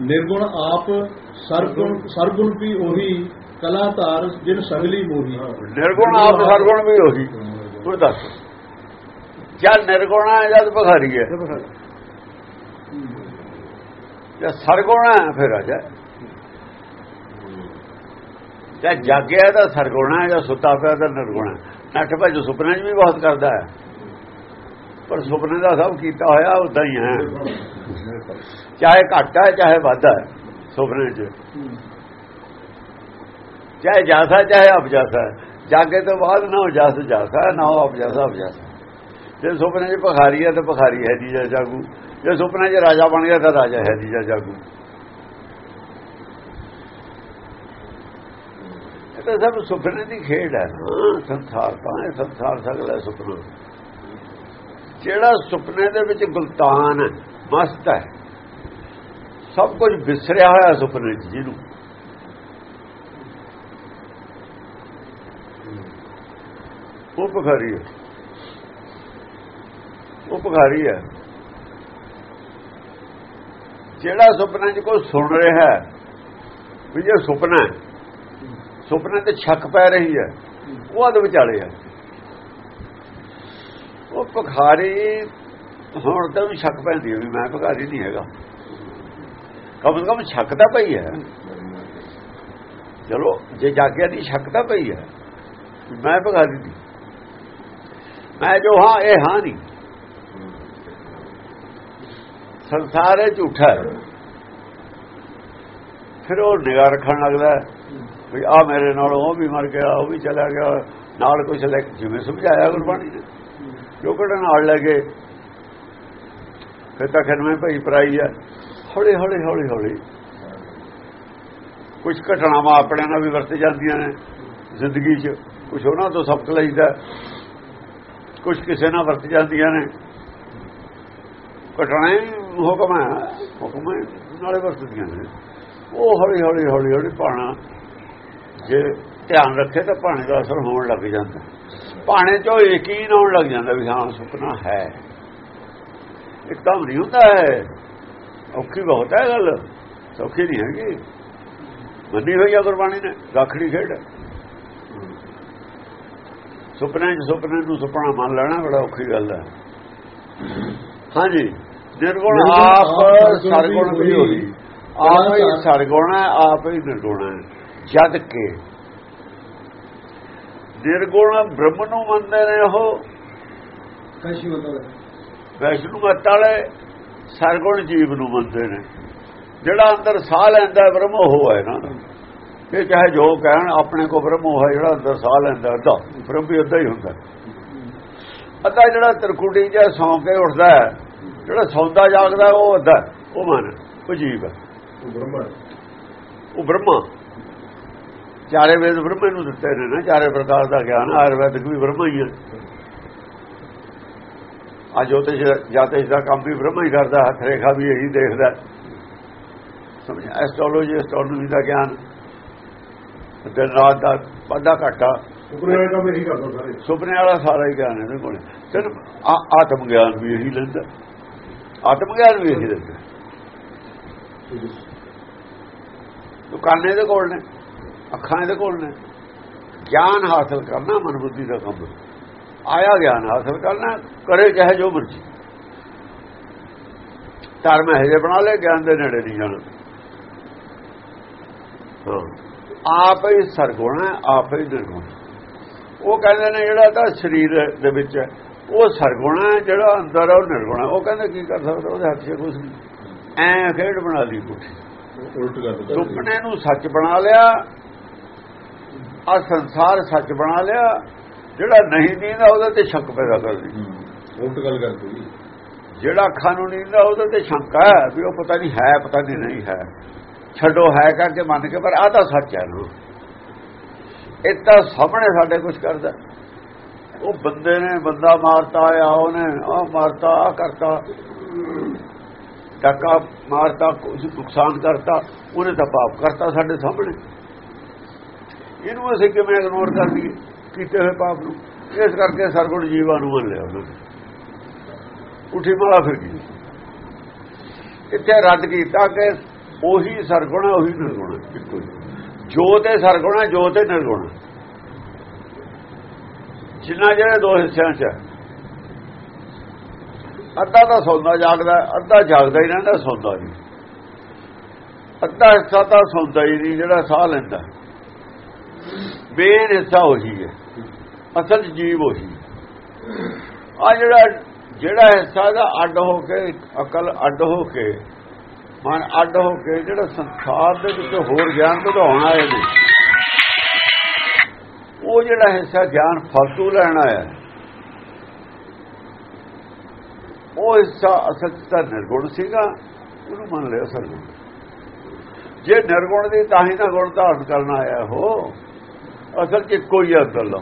ਨਿਰਗੁਣ ਆਪ ਸਰਗੁਣ ਸਰਗੁਣ ਵੀ ਉਹੀ ਕਲਾ ਧਾਰ ਜਿਨ ਸਗਲੀ ਮੋਹੀ। ਨਿਰਗੁਣ ਆਪ ਸਰਗੁਣ ਵੀ ਉਹੀ। ਤੂੰ ਦੱਸ। ਜਦ ਨਿਰਗੁਣ ਹੈ ਜਦ ਭਖਾਰੀ ਹੈ ਜਦ ਸਰਗੁਣ ਹੈ ਫਿਰ ਆ ਜਾ। ਜਦ ਜਾਗਿਆ ਤਾਂ ਸਰਗੁਣ ਹੈ ਜਾਂ ਸੁੱਤਾ ਪਿਆ ਤਾਂ ਨਿਰਗੁਣ ਹੈ ਨੱਠ ਭੱਜ ਸੁਪਨੇ 'ਚ ਵੀ ਬਹੁਤ ਕਰਦਾ ਹੈ ਪਰ ਸੁਪਨੇ ਦਾ ਸਭ ਕੀਤਾ ਹੋਇਆ ਉਦਾਂ ਹੀ ਹੈ। ਚਾਹੇ ਘੱਟ ਹੈ ਚਾਹੇ ਵੱਧ ਹੈ ਸੁਪਨੇ 'ਚ। ਚਾਹੇ ਜਾਸਾ, ਚਾਹੇ ਅਬਜਾਸਾ। ਜਾਗੇ ਤੋਂ ਬਾਅਦ ਨਾ ਹੋ ਜਾਸ ਜਾਸਾ ਨਾ ਹੋ ਅਬਜਾਸਾ ਅਬਜਾਸਾ। ਜੇ ਸੁਪਨੇ 'ਚ ਭਖਾਰੀ ਹੈ ਤਾਂ ਭਖਾਰੀ ਹੈ ਜੀ ਜਾਗੂ। ਜੇ ਸੁਪਨੇ 'ਚ ਰਾਜਾ ਬਣ ਗਿਆ, ਤਾਂ ਰਾਜਾ ਹੈ ਜੀ ਜਾਗੂ। ਇਹ ਤਾਂ ਸਭ ਸੁਪਨੇ ਦੀ ਖੇਡ ਹੈ ਨਾ। ਸੰਸਾਰ ਤਾਂ ਇਹ ਸੰਸਾਰ ਸਗਲਾ ਸੁਪਨਾ। ਜਿਹੜਾ ਸੁਪਨੇ ਦੇ ਵਿੱਚ ਗੁਲਤਾਨ ਹੈ ਮਸਤ ਹੈ। ਸਭ ਕੁਝ ਵਿਸਰਿਆ ਹੋਇਆ ਸੁਪਨੇ 'ਚ ਜਿਹਨੂੰ ਉਹ ਭਖਾਰੀ ਹੈ। ਉਹ ਭਖਾਰੀ ਹੈ। ਜਿਹੜਾ ਸੁਪਨੇ 'ਚ ਕੋਈ ਸੁਣ ਰਿਹਾ ਹੈ, ਵੀ ਜੇ ਸੁਪਨਾ ਹੈ, ਸੁਪਨੇ ਤੇ ਛੱਕ ਪੈ ਰਹੀ ਹੈ, ਉਹ ਅਦ ਵਿਚਾਲੇ ਹੈ। ਉਹ ਭਖਾਰੀ ਹੁਣ ਤਾਂ ਵੀ ਸ਼ੱਕ ਪੈਂਦੀ ਵੀ ਮੈਂ ਭਗਾਰੀ ਨਹੀਂ ਹੈਗਾ। ਕਮ ਸੇ ਕਮ ਸ਼ੱਕ ਤਾਂ ਪਈ ਹੈ। ਚਲੋ, ਜੇ ਜਾਗਿਆ ਦੀ ਸ਼ੱਕ ਤਾਂ ਪਈ ਹੈ। ਮੈਂ ਭਗਾਰੀ ਨਹੀਂ। ਮੈਂ ਜੋ ਹਾਂ, ਇਹ ਹਾਂ ਨਹੀਂ। ਸੰਸਾਰ ਹੈ ਝੂਠਾ ਫਿਰ ਉਹ ਨਿਗਾਹ ਰੱਖਣ ਲੱਗਦਾ ਵੀ ਆ ਮੇਰੇ ਨਾਲ ਉਹ ਵੀ ਮਰ ਗਿਆ, ਉਹ ਵੀ ਚਲਾ ਗਿਆ। ਨਾਲ ਕੁਝ ਲੈ ਜਿਵੇਂ ਸਮਝਾਇਆ ਗੁਰਬਾਣੀ ਨੇ। ਜੋ ਕਿਹੜਾ ਨਾਲ ਲੱਗੇ ਫਿਰ ਤਾਂ ਖਨਵੇਂ ਭਈ ਪਰਾਈ ਹੈ ਹੌਲੀ ਹੌਲੀ ਹੌਲੀ ਹੌਲੀ। ਕੁਝ ਘਟਨਾਵਾਂ ਆਪਣੇ ਨਾਲ ਵੀ ਵਰਤ ਜਾਂਦੀਆਂ ਨੇ ਜ਼ਿੰਦਗੀ 'ਚ। ਕੁਝ ਉਹਨਾਂ ਤੋਂ ਸਬਕ ਲਈਦਾ। ਕੁਝ ਕਿਸੇ ਨਾਲ ਵਰਤ ਜਾਂਦੀਆਂ ਨੇ। ਘਟਨਾਏ ਹੁਕਮ ਹੈ। ਹੁਕਮ ਨਾਲੇ ਵਰਤਦੀਆਂ ਨੇ। ਉਹ ਹੌਲੀ ਹੌਲੀ ਹੌਲੀ ਹੌਲੀ ਪਾਣਾ। ਜੇ ਧਿਆਨ ਰੱਖੇ ਤਾਂ ਪਾਣੀ ਦਾ ਅਸਰ ਹੋਣ ਲੱਗ ਜਾਂਦਾ। ਪਾਣੇ ਚੋਂ ਯਕੀਨ ਆਉਣ ਲੱਗ ਜਾਂਦਾ ਵੀ ਹਾਂ ਸੁਪਨਾ ਹੈ। ਇੱਕਦਮ ਨਹੀਂ ਹੁੰਦਾ ਹੈ ਔਖੀ ਬਹੁਤ ਹੈ ਗੱਲ। ਸੌਖੀ ਨਹੀਂ ਹੈਗੀ। ਮੰਨੀ ਹੋਈ ਆ ਗੁਰਬਾਣੀ ਨੇ ਗਾਖੜੀ ਖੇਡ। ਸੁਪਨੇ ਚ ਸੁਪਨੇ ਨੂੰ ਸੁਪਨਾ ਮੰਨ ਲੈਣਾ ਬੜਾ ਔਖੀ ਗੱਲ ਹੈ। ਹਾਂਜੀ। ਨਿਰਗੁਣ ਆਪ ਸਰਗੁਣ ਵੀ ਹੋਈ। ਆਪ ਹੀ ਸਰਗੁਣ ਹੈ ਆਪ ਹੀ ਨਿਰਗੁਣ ਹੈ। ਜਦ ਕੇ ਨਿਰਗੁਣ ਬ੍ਰਹਮ ਨੂੰ ਮੰਨਦੇ ਨੇ ਉਹ। ਕਸ਼ੀ ਮਤਲਬ ਵੈਸ਼ਨੂ ਮਤ ਵਾਲੇ ਸਰਗੁਣ ਜੀਵ ਨੂੰ ਮੰਨਦੇ ਨੇ। ਜਿਹੜਾ ਅੰਦਰ ਸਾਹ ਲੈਂਦਾ ਬ੍ਰਹਮ ਉਹ ਹੈ ਨਾ। ਇਹ ਚਾਹੇ ਜੋ ਕਹਿਣ ਆਪਣੇ ਕੋ ਬ੍ਰਹਮ ਉਹ ਹੈ ਜਿਹੜਾ ਅੰਦਰ ਸਾਹ ਲੈਂਦਾ ਅੱਧਾ। ਬ੍ਰਹਮ ਵੀ ਅੱਧਾ ਹੀ ਹੁੰਦਾ। ਅੱਧਾ ਜਿਹੜਾ ਤਰਕੁਟੀ ਜਿਹਾ ਸੌਂ ਕੇ ਉੱਠਦਾ ਹੈ ਜਿਹੜਾ ਸੌਂਦਾ ਜਾਗਦਾ ਉਹ ਅੱਧਾ ਉਹ ਮਨ ਉਹ ਜੀਵ ਹੈ। ਉਹ ਬ੍ਰਹਮਾ ਚਾਰੇ ਵੇਦ ਬ੍ਰਹਮੇ ਨੂੰ ਦਿੱਤੇ ਨੇ ਨਾ ਚਾਰੇ ਪ੍ਰਕਾਰ ਦਾ ਗਿਆਨ। ਆਯੁਰਵੈਦਿਕ ਵੀ ਬ੍ਰਹਮਾ ਹੀ ਹੈ। ਆ ਜੋਤਿਸ਼ ਜਾਤਿਸ਼ ਦਾ ਕੰਮ ਵੀ ਬ੍ਰਹਮਾ ਹੀ ਕਰਦਾ ਹੱਥ ਰੇਖਾ ਵੀ ਇਹੀ ਦੇਖਦਾ। ਸਮਝ ਐਸਟ੍ਰੋਲੋਜੀ ਐਸਟ੍ਰੋਨੋਮੀ ਦਾ ਗਿਆਨ। ਦਿਨ ਰਾਤ ਦਾ ਵਾਧਾ ਘਾਟਾ। ਸੁਪਨੇ ਵਾਲਾ ਕੰਮ ਇਹੀ ਕਰਦਾ ਸਾਰੇ। ਸੁਪਨੇ ਵਾਲਾ ਸਾਰਾ ਹੀ ਗਿਆਨ ਇਹਦੇ ਕੋਲ। ਸਿਰਫ ਆਤਮ ਗਿਆਨ ਵੀ ਇਹੀ ਲੈਂਦਾ। ਆਤਮ ਗਿਆਨ ਵੀ ਇਹੀ ਲੈਂਦਾ। ਦੁਕਾਨੇ ਦੇ ਕੋਲ ਨੇ ਅੱਖਾਂ ਦੇ ਕੋਲ ਨੇ। ਗਿਆਨ ਹਾਸਲ ਕਰਨਾ ਮਨ ਬੁੱਧੀ ਦਾ ਕੰਮ। ਹੈ। ਆਇਆ ਗਿਆਨ ਹਾਸਲ ਕਰਨਾ ਕਰੇ ਚਾਹੇ ਜੋ ਮਰਜ਼ੀ। ਧਰਮ ਹੈ ਜੇ ਬਣਾ ਲੈ ਗਿਆਨ ਦੇ ਨੇੜੇ ਨਹੀਂ ਜਾਣਾ। ਆਪ ਹੀ ਸਰਗੁਣ ਹੈ ਆਪ ਹੀ ਨਿਰਗੁਣ। ਉਹ ਕਹਿੰਦੇ ਨੇ ਜਿਹੜਾ ਤਾਂ ਸਰੀਰ ਦੇ ਵਿੱਚ ਹੈ ਉਹ ਸਰਗੁਣ ਹੈ ਜਿਹੜਾ ਅੰਦਰ ਹੈ ਉਹ ਨਿਰਗੁਣ ਹੈ। ਉਹ ਕਹਿੰਦੇ ਕੀ ਕਰ ਸਕਦਾ ਉਹਦੇ ਹੱਥ 'ਚ ਕੁਝ ਨਹੀਂ। ਐ ਖੇਡ ਬਣਾ ਲਈ ਪੁੱਠੀ ਉਲਟ ਕਰ ਸੁਪਨੇ ਨੂੰ ਸੱਚ ਬਣਾ ਲਿਆ ਆ ਸੰਸਾਰ ਸੱਚ ਬਣਾ ਲਿਆ ਜਿਹੜਾ ਨਹੀਂ ਦੀਂਦਾ ਉਹਦੇ ਤੇ ਸ਼ੱਕ ਪੈਦਾ ਕਰਦੀ। ਉਲਟ ਗੱਲ ਕਰਦੀ। ਜਿਹੜਾ ਅੱਖਾਂ ਨੂੰ ਨਹੀਂ ਉਹਦੇ ਤੇ ਸ਼ੰਕਾ ਹੈ ਵੀ ਉਹ ਪਤਾ ਨਹੀਂ ਹੈ ਪਤਾ ਨਹੀਂ ਨਹੀਂ ਹੈ। ਛੱਡੋ ਹੈ ਕਰਕੇ ਮੰਨ ਕੇ ਪਰ ਆ ਤਾਂ ਸੱਚ ਹੈ ਨਾ। ਇਹ ਤਾਂ ਸਾਹਮਣੇ ਸਾਡੇ ਕੁਝ ਕਰਦਾ। ਉਹ ਬੰਦੇ ਨੇ ਬੰਦਾ ਮਾਰਤਾ ਆ ਉਹਨੇ ਆ ਮਾਰਤਾ ਆ ਕਰਤਾ। ਟੱਕਾ ਮਾਰਤਾ ਕੁਝ ਨੁਕਸਾਨ ਕਰਤਾ ਉਹਨੇ ਤਾਂ ਪਾਪ ਕਰਤਾ ਸਾਡੇ ਸਾਹਮਣੇ। ਇਹਨੂੰ ਅਸੀਂ ਕਿਵੇਂ ਇਗਨੋਰ ਕਰ ਲਈਏ ਕੀਤੇ ਹੋਏ ਪਾਪ ਨੂੰ। ਇਸ ਕਰਕੇ ਸਰਗੁਣ ਜੀਵਾਂ ਨੂੰ ਮੰਨ ਲਿਆ ਉਹਨਾਂ ਨੇ। ਉਠੀ ਮਾਲਾ ਫਿਰ ਗਈ ਇੱਥੇ ਰੱਦ ਕੀਤਾ ਕਿ ਉਹੀ ਸਰਗੁਣ ਹੈ, ਉਹੀ ਨਿਰਗੁਣ ਹੈ, ਇੱਕੋ ਹੀ। ਜੋਤ ਹੈ ਸਰਗੁਣ ਹੈ ਜੋਤ ਨਿਰਗੁਣ ਜਿੰਨਾ ਜਿਹੜੇ ਦੋ ਹਿੱਸਿਆਂ 'ਚ ਅੱਧਾ ਤਾਂ ਸੌਂਦਾ ਜਾਗਦਾ, ਅੱਧਾ ਜਾਗਦਾ ਹੀ ਰਹਿੰਦਾ, ਸੌਂਦਾ ਨਹੀਂ। ਅੱਧਾ ਹਿੱਸਾ ਤਾਂ ਸੌਂਦਾ ਹੀ ਨਹੀਂ, ਜਿਹੜਾ ਸਾਹ ਲੈਂਦਾ। ਮੇਨ ਹਿੱਸਾ ਉਹੀ ਹੈ। ਅਸਲ ਜੀਵ ਉਹੀ ਆ ਜਿਹੜਾ ਜਿਹੜਾ ਹਿੱਸਾ ਦਾ ਅੱਡ ਹੋ ਕੇ, ਅਕਲ ਅੱਡ ਹੋ ਕੇ, ਮਨ ਅੱਡ ਹੋ ਕੇ, ਜਿਹੜਾ ਸੰਸਾਰ ਦੇ ਵਿੱਚ ਹੋਰ ਗਿਆਨ ਵਧਾਉਣ ਆਏ ਨੇ, ਉਹ ਜਿਹੜਾ ਹਿੱਸਾ ਗਿਆਨ ਫਾਲਤੂ ਲੈਣ ਆਇਆ ਉਹ ਹਿੱਸਾ ਅਸਲ ਤਾਂ ਨਿਰਗੁਣ ਸੀਗਾ, ਉਹਨੂੰ ਮੰਨ ਲਿਆ ਸਰਗੁਣ ਜੇ ਨਿਰਗੁਣ ਦੀ ਤਾਂ ਹੀ ਨਾ ਗੁਣ ਧਾਰਨ ਕਰਨਾ ਆਇਆ ਹੋ ਅਸਲ ਚ ਇੱਕੋ ਹੀ ਕੋਈ ਅਦਲ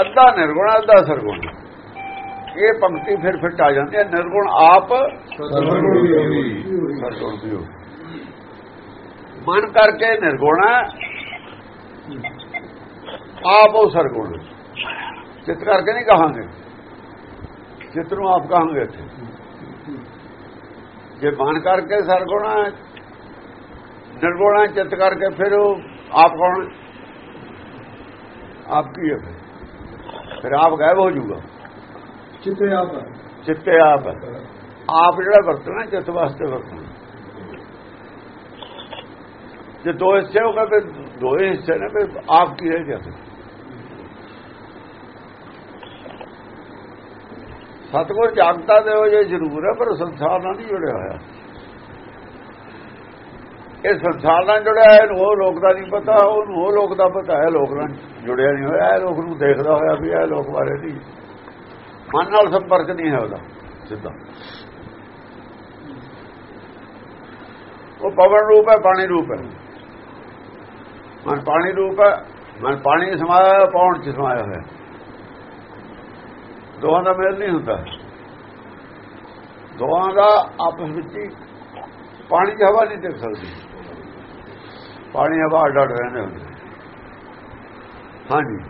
ਅੱਧਾ ਨਿਰਗੁਣ, ਅੱਧਾ ਸਰਗੁਣ। ਇਹ ਪੰਕਤੀ ਫਿਰ ਫਿੱਟ ਆ ਜਾਂਦੀ ਹੈ। ਨਿਰਗੁਣ ਆਪ ਸਰਗੁਣ ਵੀ ਮਨ ਕਰਕੇ ਨਿਰਗੁਣ ਹੈ। ਆਪ ਉਹ ਸਰਗੁਣ। ਚਿੱਤ ਕਰਕੇ ਨਹੀਂ ਕਹਾਂਗੇ। ਚਿੱਤ ਨੂੰ ਆਪ ਕਹਾਂਗੇ ਇੱਥੇ। ਜੇ ਮਨ ਕਰਕੇ ਸਰਗੁਣ ਹੈ, ਨਿਰਗੁਣ ਹੈ ਚਿੱਤ ਕਰਕੇ ਫਿਰ ਉਹ ਆਪ ਕੌਣ ਹੈ? ਆਪ ਕੀ ਹੈ ਫਿਰ? ਆਪ ਗਾਇਬ ਹੋ ਜਾਊਗਾ ਚਿੱਤੇ ਆਪ ਹੈ। ਚਿੱਤੇ ਆਪ ਹੈ ਆਪ ਜਿਹੜਾ ਵਰਤਣਾ ਚਿੱਤ ਵਾਸਤੇ ਵਰਤਣਾ ਜੇ ਦੋ ਹਿੱਸੇ ਹੋ ਗਏ ਫਿਰ ਦੋ ਹੀ ਹਿੱਸੇ ਨੇ ਫਿਰ ਆਪ ਕੀ ਗਿਆ ਫਿਰ ਸਤਗੁਰ ਜਾਗਤਾ ਦੇ ਹੋ ਜੇ ਜ਼ਰੂਰ ਹੈ ਪਰ ਸੰਸਾਰ ਨਾਲ ਨਹੀਂ ਜੁੜਿਆ ਹੋਇਆ ਇਹ ਸੰਸਾਰ ਨਾਲ ਜੁੜਿਆ ਹੈ ਉਹ ਲੋਕ ਦਾ ਨਹੀਂ ਪਤਾ, ਉਹਨੂੰ ਉਹ ਲੋਕ ਦਾ ਪਤਾ ਹੈ ਲੋਕ ਨਾਲ ਜੁੜਿਆ ਨਹੀਂ ਹੋਇਆ, ਇਹ ਲੋਕ ਨੂੰ ਦੇਖਦਾ ਹੋਇਆ ਵੀ ਇਹ ਲੋਕ ਬਾਰੇ ਨਹੀਂ। ਮਨ ਨਾਲ ਸੰਪਰਕ ਨਹੀਂ ਹੈ ਉਹਦਾ, ਸਿੱਧਾ। ਉਹ ਪਵਨ ਰੂਪ ਹੈ, ਪਾਣੀ ਰੂਪ ਹੈ। ਮਨ ਪਾਣੀ ਰੂਪ ਹੈ, ਮਨ ਪਾਣੀ ਸਮਾਇਆ ਹੋਇਆ, ਪੌਣ ਚ ਸਮਾਇਆ ਹੋਇਆ। ਦੋਹਾਂ ਦਾ ਮੇਲ ਨਹੀਂ ਹੁੰਦਾ। ਦੋਹਾਂ ਦਾ ਆਪਸ ਵਿੱਚ ਹੀ ਪਾਣੀ ਦੀ ਹਵਾ ਨਹੀਂ ਟਿਕ ਸਕਦੀ। ਪਾਣੀ ਹਵਾ ਅੱਡ ਰਹਿੰਦੇ ਹੁੰਦੇ। ਹਾਂਜੀ।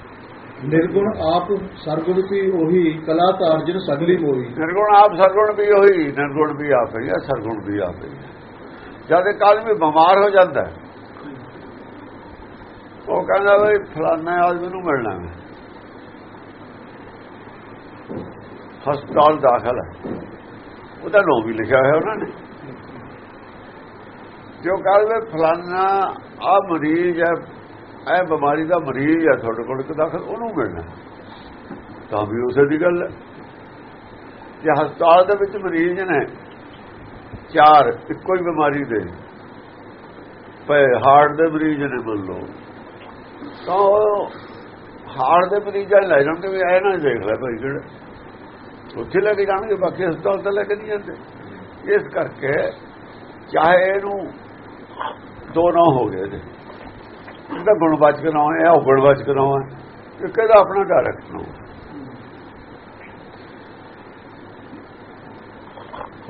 ਨਿਰਗੁਣ ਆਪ ਸਰਗੁਣ ਵੀ ਉਹੀ ਕਲਾ ਤਾਰਜਨ ਸਗਲੀ ਮੋਈ ਨਿਰਗੁਣ ਆਪ ਸਰਗੁਣ ਵੀ ਉਹੀ ਨਿਰਗੁਣ ਵੀ ਆਪ ਹੀ ਸਰਗੁਣ ਵੀ ਆਪ ਹੀ ਜਦ ਇੱਕ ਆਦਮੀ ਬਿਮਾਰ ਹੋ ਜਾਂਦਾ ਹੈ ਉਹ ਕਹਿੰਦਾ ਵੀ ਫਲਾਣਾ ਆਦਮੀ ਨੂੰ ਮਿਲਣਾ ਹੈ। ਹਸਪਤਾਲ ਦਾਖਲ ਹੈ। ਉਹਦਾ ਨਾਮ ਵੀ ਲਿਖਿਆ ਹੋਇਆ ਉਹਨਾਂ ਨੇ। ਜੋ ਕਹਿੰਦੇ ਫਲਾਨਾ ਆ ਮਰੀਜ਼ ਹੈ, ਇਹ ਬਿਮਾਰੀ ਦਾ ਮਰੀਜ਼ ਹੈ ਤੁਹਾਡੇ ਕੋਲ ਕਿ ਦਾਖਲ ਉਹਨੂੰ ਮਿਲਣਾ। ਤਾਂ ਵੀ ਉਸੇ ਦੀ ਗੱਲ ਹੈ। ਜੇ ਹਸਪਤਾਲ ਦੇ ਵਿੱਚ ਮਰੀਜ਼ ਨੇ ਚਾਰ, ਇੱਕੋ ਹੀ ਬਿਮਾਰੀ ਦੇ ਪਏ ਹਾਰਟ ਦੇ ਮਰੀਜ਼ ਨੇ ਮੰਨ ਲਓ, ਤਾਂ ਹਾਰਟ ਦੇ ਮਰੀਜ਼ਾਂ ਲੈ ਜਾਣਗੇ ਵੀ ਐ ਨਾ ਦੇਖ ਲੈ ਭਾਈ ਕਿਹੜਾ। ਉੱਥੇ ਲੈ ਕੇ ਜਾਣਗੇ, ਬਾਕੀ ਹਸਪਤਾਲ ਤਾਂ ਲੈ ਕੇ ਨਹੀਂ ਜਾਂਦੇ। ਇਸ ਕਰਕੇ ਚਾਹੇ ਇਹਨੂੰ ਦੋ ਨਾ ਹੋ ਗਏ ਇਹਦੇ। ਇਹਦਾ ਗੁਣਵਾਚਕ ਨਾਮ ਹੈ, ਉਹ ਗੁਣਵਾਚਕ ਨਾਮ ਹੈ। ਇੱਕ ਇਹਦਾ ਆਪਣਾ ਡਾਇਰੈਕਟ ਨਾਮ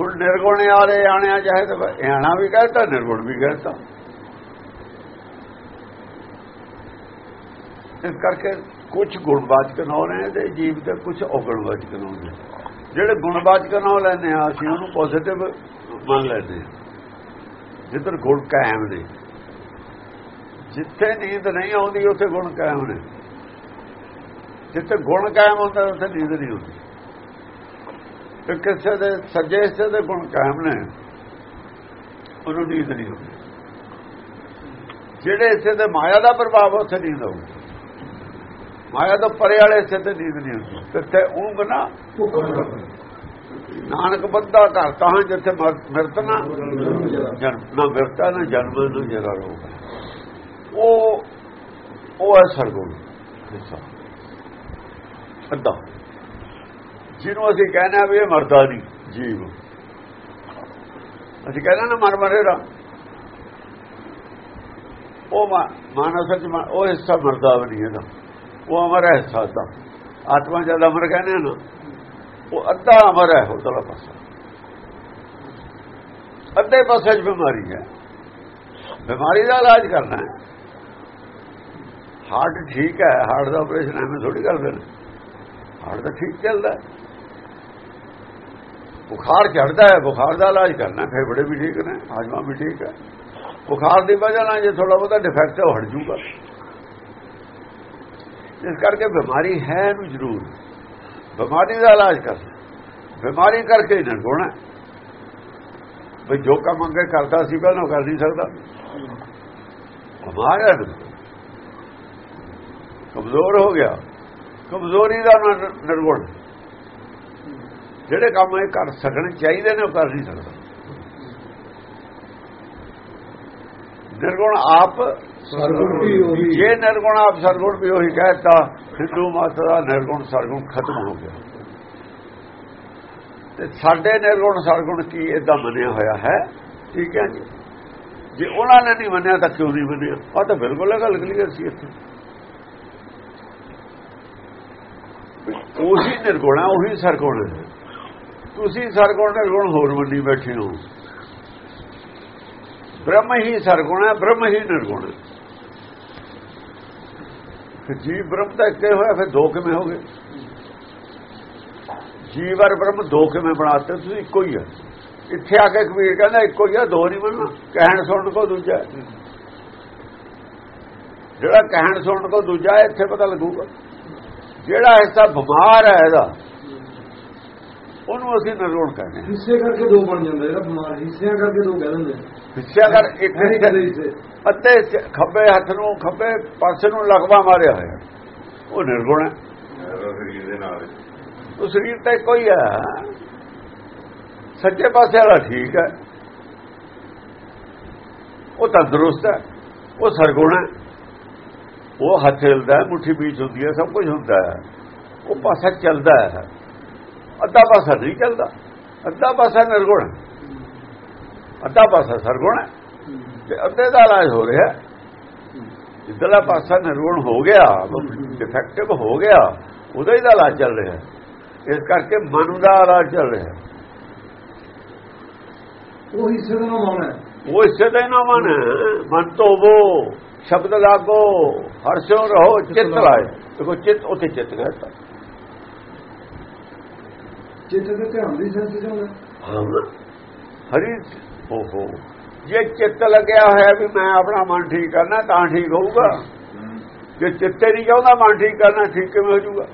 ਹੁਣ ਨਿਰਗੁਣ ਆਲੇ ਆਣਿਆ ਚਾਹੇ ਤਾਂ ਆਣਾ ਵੀ ਕਹਤਾ, ਨਿਰਗੁਣ ਵੀ ਕਹਤਾ। ਇਸ ਕਰਕੇ ਕੁਝ ਗੁਣਵਾਚਕ ਨਾਮ ਨੇ ਤੇ ਜੀਵ ਤੇ ਕੁਝ ਔਗਣਵਾਚਕ ਨਾਮ ਨੇ ਜਿਹੜੇ ਗੁਣਵਾਚਕ ਨਾਮ ਲੈਂਦੇ ਆ ਅਸੀਂ ਉਹਨੂੰ ਪੋਜ਼ਿਟਿਵ ਮੰਨ ਲੈਂਦੇ ਹਾਂ। ਜਿੱਧਰ ਗੁਣ ਕਾਇਮ ਨੇ। ਜਿੱਥੇ ਨੀਂਦ ਨਹੀਂ ਆਉਂਦੀ, ਉੱਥੇ ਗੁਣ ਕਾਇਮ ਨੇ। ਜਿੱਥੇ ਗੁਣ ਕਾਇਮ ਹੁੰਦਾ, ਉੱਥੇ ਨੀਂਦ ਨਹੀਂ ਹੁੰਦੀ ਤੇ ਕਿਸੇ ਦੇ ਸੱਜੇ ਹਿੱਸੇ ਦੇ ਗੁਣ ਕਾਇਮ ਨੇ, ਉਹਨੂੰ ਨੀਂਦ ਨਹੀਂ ਹੁੰਦੀ ਜਿਹੜੇ ਹਿੱਸੇ ਤੇ ਮਾਇਆ ਦਾ ਪ੍ਰਭਾਵ ਉੱਥੇ ਨੀਂਦ ਆਉਂਦੀ। ਮਾਇਆ ਤੋਂ ਪਰੇ ਵਾਲੇ ਹਿੱਸੇ ਤੇ ਨੀਂਦ ਨਹੀਂ ਹੁੰਦੀ ਕਿੱਥੇ ਉਂਗ ਨਾ ਨਾਨਕ ਬੰਦਾ ਘਰ, ਤਾਂ ਜਿੱਥੇ ਮਿਰਤ ਨਾ। ਜਨਮ ਨਾ ਮਿਰਤਾ ਨਾ ਜਨਮ ਨੂੰ ਜਰਾ ਰੋਗ ਉਹ ਉਹ ਹੈ ਸਰਗੁਣ। ਅੱਧਾ। ਜਿਹਨੂੰ ਅਸੀਂ ਕਹਿੰਦੇ ਵੀ ਇਹ ਮਰਦਾ ਨਹੀਂ, ਜੀਵ। ਅਸੀਂ ਕਹਿੰਦੇ ਨਾ ਮਰ ਮਰੇਗਾ ਉਹ ਮਾਨਵ ਸੱਚ ਉਹ ਹਿੱਸਾ ਮਰਦਾ ਵੀ ਨਹੀਂ ਇਹਦਾ। ਉਹ ਅਮਰ ਹੈ ਹਿੱਸਾ ਦਾ ਆਤਮਾ ਜਦ ਅਮਰ ਕਹਿੰਦੇ ਨਾ ਉਹ ਅੱਧਾ ਅਮਰ ਹੈ ਉਧਰਲਾ ਪਾਸਾ। ਅੱਧੇ ਪਾਸੇ 'ਚ ਬਿਮਾਰੀ ਹੈ। ਬਿਮਾਰੀ ਦਾ ਇਲਾਜ ਕਰਨਾ ਹੈ। ਹਾਰਟ ਠੀਕ ਹੈ, ਹਾਰਟ ਦਾ ਆਪਰੇਸ਼ਨ ਐਵੇਂ ਥੋੜੀ ਕਰਦੇ ਨੇ। ਹਾਰਟ ਤਾਂ ਠੀਕ ਚੱਲਦਾ ਬੁਖਾਰ ਚੜਦਾ ਹੈ, ਬੁਖਾਰ ਦਾ ਇਲਾਜ ਕਰਨਾ ਫੇਫੜੇ ਵੀ ਠੀਕ ਨੇ, ਹਾਜ਼ਮਾ ਵੀ ਠੀਕ ਹੈ। ਬੁਖਾਰ ਦੀ ਵਜ੍ਹਾ ਨਾਲ ਜੇ ਥੋੜਾ ਬਹੁਤਾ ਡਿਫੈਕਟ ਹਟ ਜੂਗਾ। ਇਸ ਕਰਕੇ ਬਿਮਾਰੀ ਹੈ ਨੂੰ ਜ਼ਰੂਰ। ਬਿਮਾਰੀ ਦਾ ਇਲਾਜ ਕਰ ਬਿਮਾਰੀ ਕਰਕੇ ਹੀ ਨਿਰਗੁਣ ਹੈ ਵੀ ਜੋ ਕੰਮ ਅੱਗੇ ਕਰਦਾ ਸੀ, ਪਹਿਲਾਂ ਕਰ ਨਹੀਂ ਸਕਦਾ। ਬਿਮਾਰ ਹੈ ਕਮਜ਼ੋਰ ਹੋ ਗਿਆ। ਕਮਜ਼ੋਰੀ ਦਾ ਨਿਰਗੁਣ। ਜਿਹੜੇ ਕੰਮ ਇਹ ਕਰ ਸਕਣ ਚਾਹੀਦੇ ਨੇ, ਉਹ ਕਰ ਨਹੀਂ ਸਕਦਾ। ਨਿਰਗੁਣ ਆਪ ਸਰਗੁਣ ਵੀ ਉਹੀ। ਜੇ ਨਿਰਗੁਣ ਆਪ ਸਰਗੁਣ ਵੀ ਉਹੀ ਕਹਿਤਾ ਹਿੰਦੂ ਮਤ ਦਾ ਨਿਰਗੁਣ ਸਰਗੁਣ ਖਤਮ ਹੋ ਗਿਆ। ਤੇ ਸਾਡੇ ਨਿਰਗੁਣ ਸਰਗੁਣ ਕੀ ਇਦਾਂ ਮੰਨਿਆ ਹੋਇਆ ਹੈ? ਠੀਕ ਹੈ ਜੀ। ਜੇ ਉਹਨਾਂ ਨੇ ਨਹੀਂ ਮੰਨਿਆ ਤਾਂ ਕਿਉਂ ਨਹੀਂ ਮੰਨਿਆ? ਉਹ ਤਾਂ ਬਿਲਕੁਲ ਗੱਲ ਕਲੀਅਰ ਸੀ ਇੱਥੇ। ਉਹੀ ਨਿਰਗੁਣ ਹੈ ਉਹੀ ਸਰਗੁਣ। ਤੁਸੀਂ ਸਰਗੁਣ ਨਿਰਗੁਣ ਹੋਰ ਮੰਨੀ ਬੈਠੇ ਹੋ। ਬ੍ਰਹਮ ਹੀ ਸਰਗੁਣ ਹੈ, ਬ੍ਰਹਮ ਹੀ ਨਿਰਗੁਣ ਹੈ। ਫਿਰ ਜੀਵ ਬ੍ਰਹਮ ਤਾਂ ਇੱਕੇ ਹੋਇਆ, ਫਿਰ ਦੋ ਕਿਵੇਂ ਹੋ ਗਏ? ਜੀਵ ਔਰ ਬ੍ਰਹਮ ਦੋ ਕਿਵੇਂ ਬਣਾਤੇ? ਤੁਸੀਂ ਇੱਕੋ ਹੀ ਹੈ ਇੱਥੇ ਆ ਕੇ ਕਬੀਰ ਕਹਿੰਦਾ, ਇੱਕੋ ਹੀ ਆ, ਦੋ ਨਹੀਂ ਬਣਨਾ। ਕਹਿਣ ਸੁਣਨ ਕੋ ਦੂਜਾ ਜਿਹੜਾ ਕਹਿਣ ਸੁਣਨ ਕੋ ਦੂਜਾ ਇੱਥੇ ਪਤਾ ਲੱਗੂਗਾ। ਜਿਹੜਾ ਹਿੱਸਾ ਬਿਮਾਰ ਹੈ ਇਹਦਾ ਉਹਨੂੰ ਅਸੀਂ ਨਿਰੋਣ ਕਹਿੰਦੇ ਹਾਂ। ਹਿੱਸੇ ਕਰਕੇ ਦੋ ਬਣ ਜਾਂਦਾ ਜਿਹੜਾ ਬਿਮਾਰ ਹਿੱਸਿਆਂ ਕਰਕੇ ਦੋ ਕਹਿ ਦਿੰਦੇ ਹਿੱਸਿਆ ਕਰ ਇੱਕ ਚ- ਖੱਬੇ ਹੱਥ ਨੂੰ ਖੱਬੇ ਪਾਸੇ ਨੂੰ ਲਗਵਾ ਮਾਰਿਆ ਹੋਇਆ। ਉਹ ਨਿਰਗੁਣ ਹੈ। ਉਹ ਸਰੀਰ ਤਾਂ ਇੱਕੋ ਹੀ ਹੈ ਸੱਜੇ ਪਾਸੇ ਵਾਲਾ ਠੀਕ ਹੈ। ਉਹ ਤੰਦਰੁਸਤ ਹੈ। ਉਹ ਸਰਗੁਣ ਹੈ। ਉਹ ਹੱਥ ਹਿਲਦਾ ਮੁੱਠੀ ਬੀਚ ਹੁੰਦੀ ਹੈ ਸਭ ਕੁਝ ਹੁੰਦਾ ਹੈ। ਉਹ ਪਾਸਾ ਚੱਲਦਾ ਹੈ। ਅੱਧਾ ਪਾਸਾ ਨਹੀਂ ਚੱਲਦਾ। ਅੱਧਾ ਪਾਸਾ ਨਿਰਗੁਣ ਅੱਧਾ ਪਾਸਾ ਸਰਗੁਣ ਤੇ ਅੱਧੇ ਦਾ ਇਲਾਜ ਹੋ ਰਿਹਾ ਜਿੱਦਲਾ ਪਾਸਾ ਨਿਰਗੁਣ ਹੋ ਗਿਆ ਡਿਫੈਕਟਿਵ ਹੋ ਗਿਆ ਉਹਦਾ ਹੀ ਦਾ ਇਲਾਜ ਚੱਲ ਰਿਹਾ। ਇਸ ਕਰਕੇ ਮਨ ਦਾ ਇਲਾਜ ਚੱਲ ਰਿਹਾ। ਉਹ ਹਿੱਸੇ ਦਾ ਨਾਮ ਆਉਣਾ ਹੈ। ਉਹ ਇਸੇ ਦਾ ਹੀ ਨਾ ਮਨ। ਮਨ ਧੋਵੋ ਸ਼ਬਦ ਲਾਗੋ ਹਰਸ਼ੋ ਰਹੋ ਚਿੱਤ ਲਾਏ। ਦੇਖੋ ਚਿੱਤ ਉਥੇ ਚਿੱਤ ਘਟਾ ਚਿੱਤ ਦੇ ਧਿਆਨ ਦੀ ਸੈਂਸ ਚ ਹਰੀ, ਓਹੋ। ਜੇ ਚਿੱਤ ਲੱਗਿਆ ਹੋਇਆ ਵੀ ਮੈਂ ਆਪਣਾ ਮਨ ਠੀਕ ਕਰਨਾ, ਤਾਂ ਠੀਕ ਹੋਊਗਾ। ਜੇ ਚਿੱਤੇ ਨਹੀਂ ਚਾਹੁੰਦਾ, ਮਨ ਠੀਕ ਕਰਨਾ ਠੀਕ ਕਿਵੇਂ ਹੋ ਜਾਊਗਾ?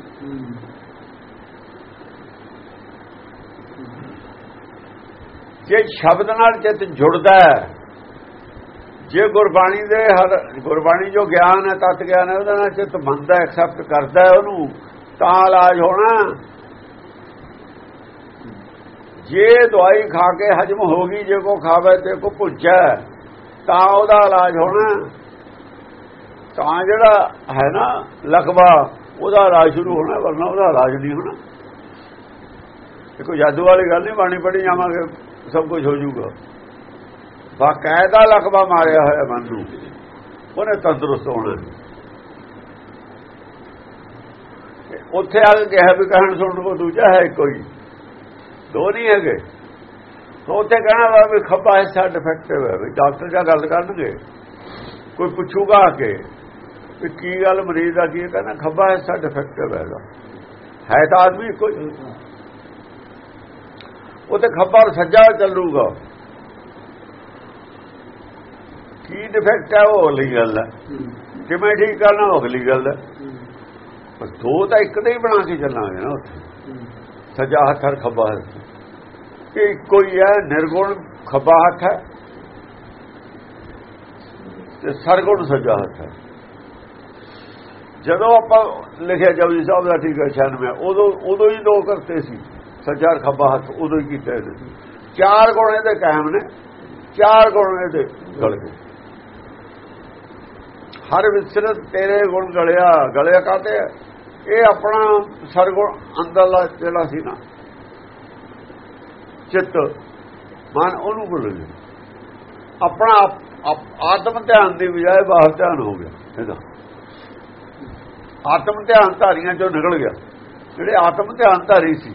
ਜੇ ਸ਼ਬਦ ਨਾਲ ਚਿੱਤ ਜੁੜਦਾ ਹੈ, ਜੇ ਗੁਰਬਾਣੀ ਦੇ ਹਰ, ਗੁਰਬਾਣੀ ਜੋ ਗਿਆਨ ਹੈ, ਤਤ ਗਿਆਨ ਹੈ, ਉਹਦਾ ਨਾਲ ਚਿੱਤ ਮੰਨਦਾ ਐਕਸੈਪਟ ਕਰਦਾ ਹੈ ਉਹਨੂੰ, ਤਾਂ ਇਲਾਜ ਹੋਣਾ। ਜੇ ਦਵਾਈ ਖਾ ਕੇ ਹਜਮ ਹੋ ਗਈ, ਜੇ ਕੋ ਖਾਵੇ ਤੇ ਕੋ ਭੁੱਜਾ, ਤਾਂ ਉਹਦਾ ਇਲਾਜ ਹੋਣਾ। ਤਾਂ ਜਿਹੜਾ ਹੈ ਨਾ ਲਕਵਾ ਉਹਦਾ ਇਲਾਜ ਸ਼ੁਰੂ ਹੋਣਾ, ਵਰਨਾ ਉਹਦਾ ਇਲਾਜ ਨਹੀਂ ਹੋਣਾ। ਇਹ ਕੋਈ ਜਾਦੂ ਵਾਲੀ ਗੱਲ ਨਹੀਂ, ਬਾਣੀ ਪੜੀ ਜਾਵਾਂਗੇ, ਸਭ ਕੁਝ ਹੋ ਜਾਊਗਾ। ਬਾਕਾਇਦਾ ਲਕਵਾ ਮਾਰਿਆ ਹੋਇਆ ਮਨ ਨੂੰ ਉਹਨੇ ਤੰਦਰੁਸਤ ਹੋਣਾ। ਉੱਥੇ ਆ ਕੇ ਕਿਹਾ ਵੀ ਕਹਿਣ ਸੁਣ ਕੋ ਦੂਜਾ ਹੈ ਕੋਈ। ਦੋ ਨਹੀਂ ਹੈਗੇ। ਉੱਥੇ ਕਹਿਣਾ ਵਾ ਵੀ ਖੱਬਾ ਹਿੱਸਾ ਡਿਫੈਕਟਿਵ ਹੈ। ਵੀ ਡਾਕਟਰ ਜਾਂ ਗੱਲ ਕਰਨਗੇ, ਕੋਈ ਪੁੱਛੂਗਾ ਆ ਕੇ ਵੀ ਕੀ ਗੱਲ ਮਰੀਜ਼ ਦਾ ਕੀ ਹੈ। ਕਹਿੰਦਾ ਖੱਬਾ ਹਿੱਸਾ ਡਿਫੈਕਟਿਵ ਹੈਗਾ। ਹੈ ਤਾਂ ਆਦਮੀ ਕੋਈ ਉਹ ਤੇ ਖੱਬਾ ਔਰ ਸੱਜਾ ਚੱਲੂਗਾ। ਕੀ ਡਿਫੈਕਟ ਹੈ ਉਹ ਅਗਲੀ ਗੱਲ ਹੈ। ਕਿਵੇਂ ਠੀਕ ਕਰਨਾ ਉਹ ਅਗਲੀ ਗੱਲ ਹੈ। ਪਰ ਦੋ ਤਾਂ ਇੱਕ ਦੇ ਹੀ ਬਣਾ ਕੇ ਚੱਲਾਂਗੇ ਨਾ ਉੱਥੇ। ਸੱਜਾ ਹੱਥ ਖੱਬਾ ਹੱਥ। ਇਹ ਇੱਕੋ ਹੀ ਹੈ ਨਿਰਗੁਣ ਖੱਬਾ ਹੱਥ ਹੈ ਤੇ ਸਰਗੁਣ ਸੱਜਾ ਹੱਥ ਹੈ ਜਦੋਂ ਆਪਾਂ ਲਿਖਿਆ ਜਪਜੀ ਸਾਹਿਬ ਦਾ ਠੀਕ ਹੈ 96 ਉਦੋਂ ਉਦੋਂ ਹੀ ਦੋ ਕਰਤੇ ਸੀ ਸੱਜਾ ਖੱਬਾ ਹੱਥ ਉਦੋਂ ਹੀ ਕੀਤਾ ਇਹਨੇ ਚਾਰ ਗੁਣ ਇਹਦੇ ਕਾਇਮ ਨੇ ਚਾਰ ਗੁਣ ਇਹਦੇ ਗਲ ਗਏ ਹਰ ਵਿਸਰਤ ਤੇਰੇ ਗੁਣ ਗਲਿਆ ਗਲਿਆ ਕਾਤੇ ਇਹ ਆਪਣਾ ਸਰਗੁਣ ਅੰਦਰਲਾ ਜਿਹੜਾ ਸੀ ਨਾ ਚਿੱਤ ਮਨ ਉਹਨੂੰ ਭੁੱਲ ਗਿਆ ਆਪਣਾ ਆਤਮ ਧਿਆਨ ਦੀ ਬਜਾਏ ਬਾਹਰ ਧਿਆਨ ਹੋ ਗਿਆ, ਇਹਦਾ। ਆਤਮ ਧਿਆਨ ਧਾਰੀਆਂ ਚੋਂ ਨਿਕਲ ਗਿਆ। ਜਿਹੜੇ ਆਤਮ ਧਿਆਨ ਧਾਰੀ ਸੀ,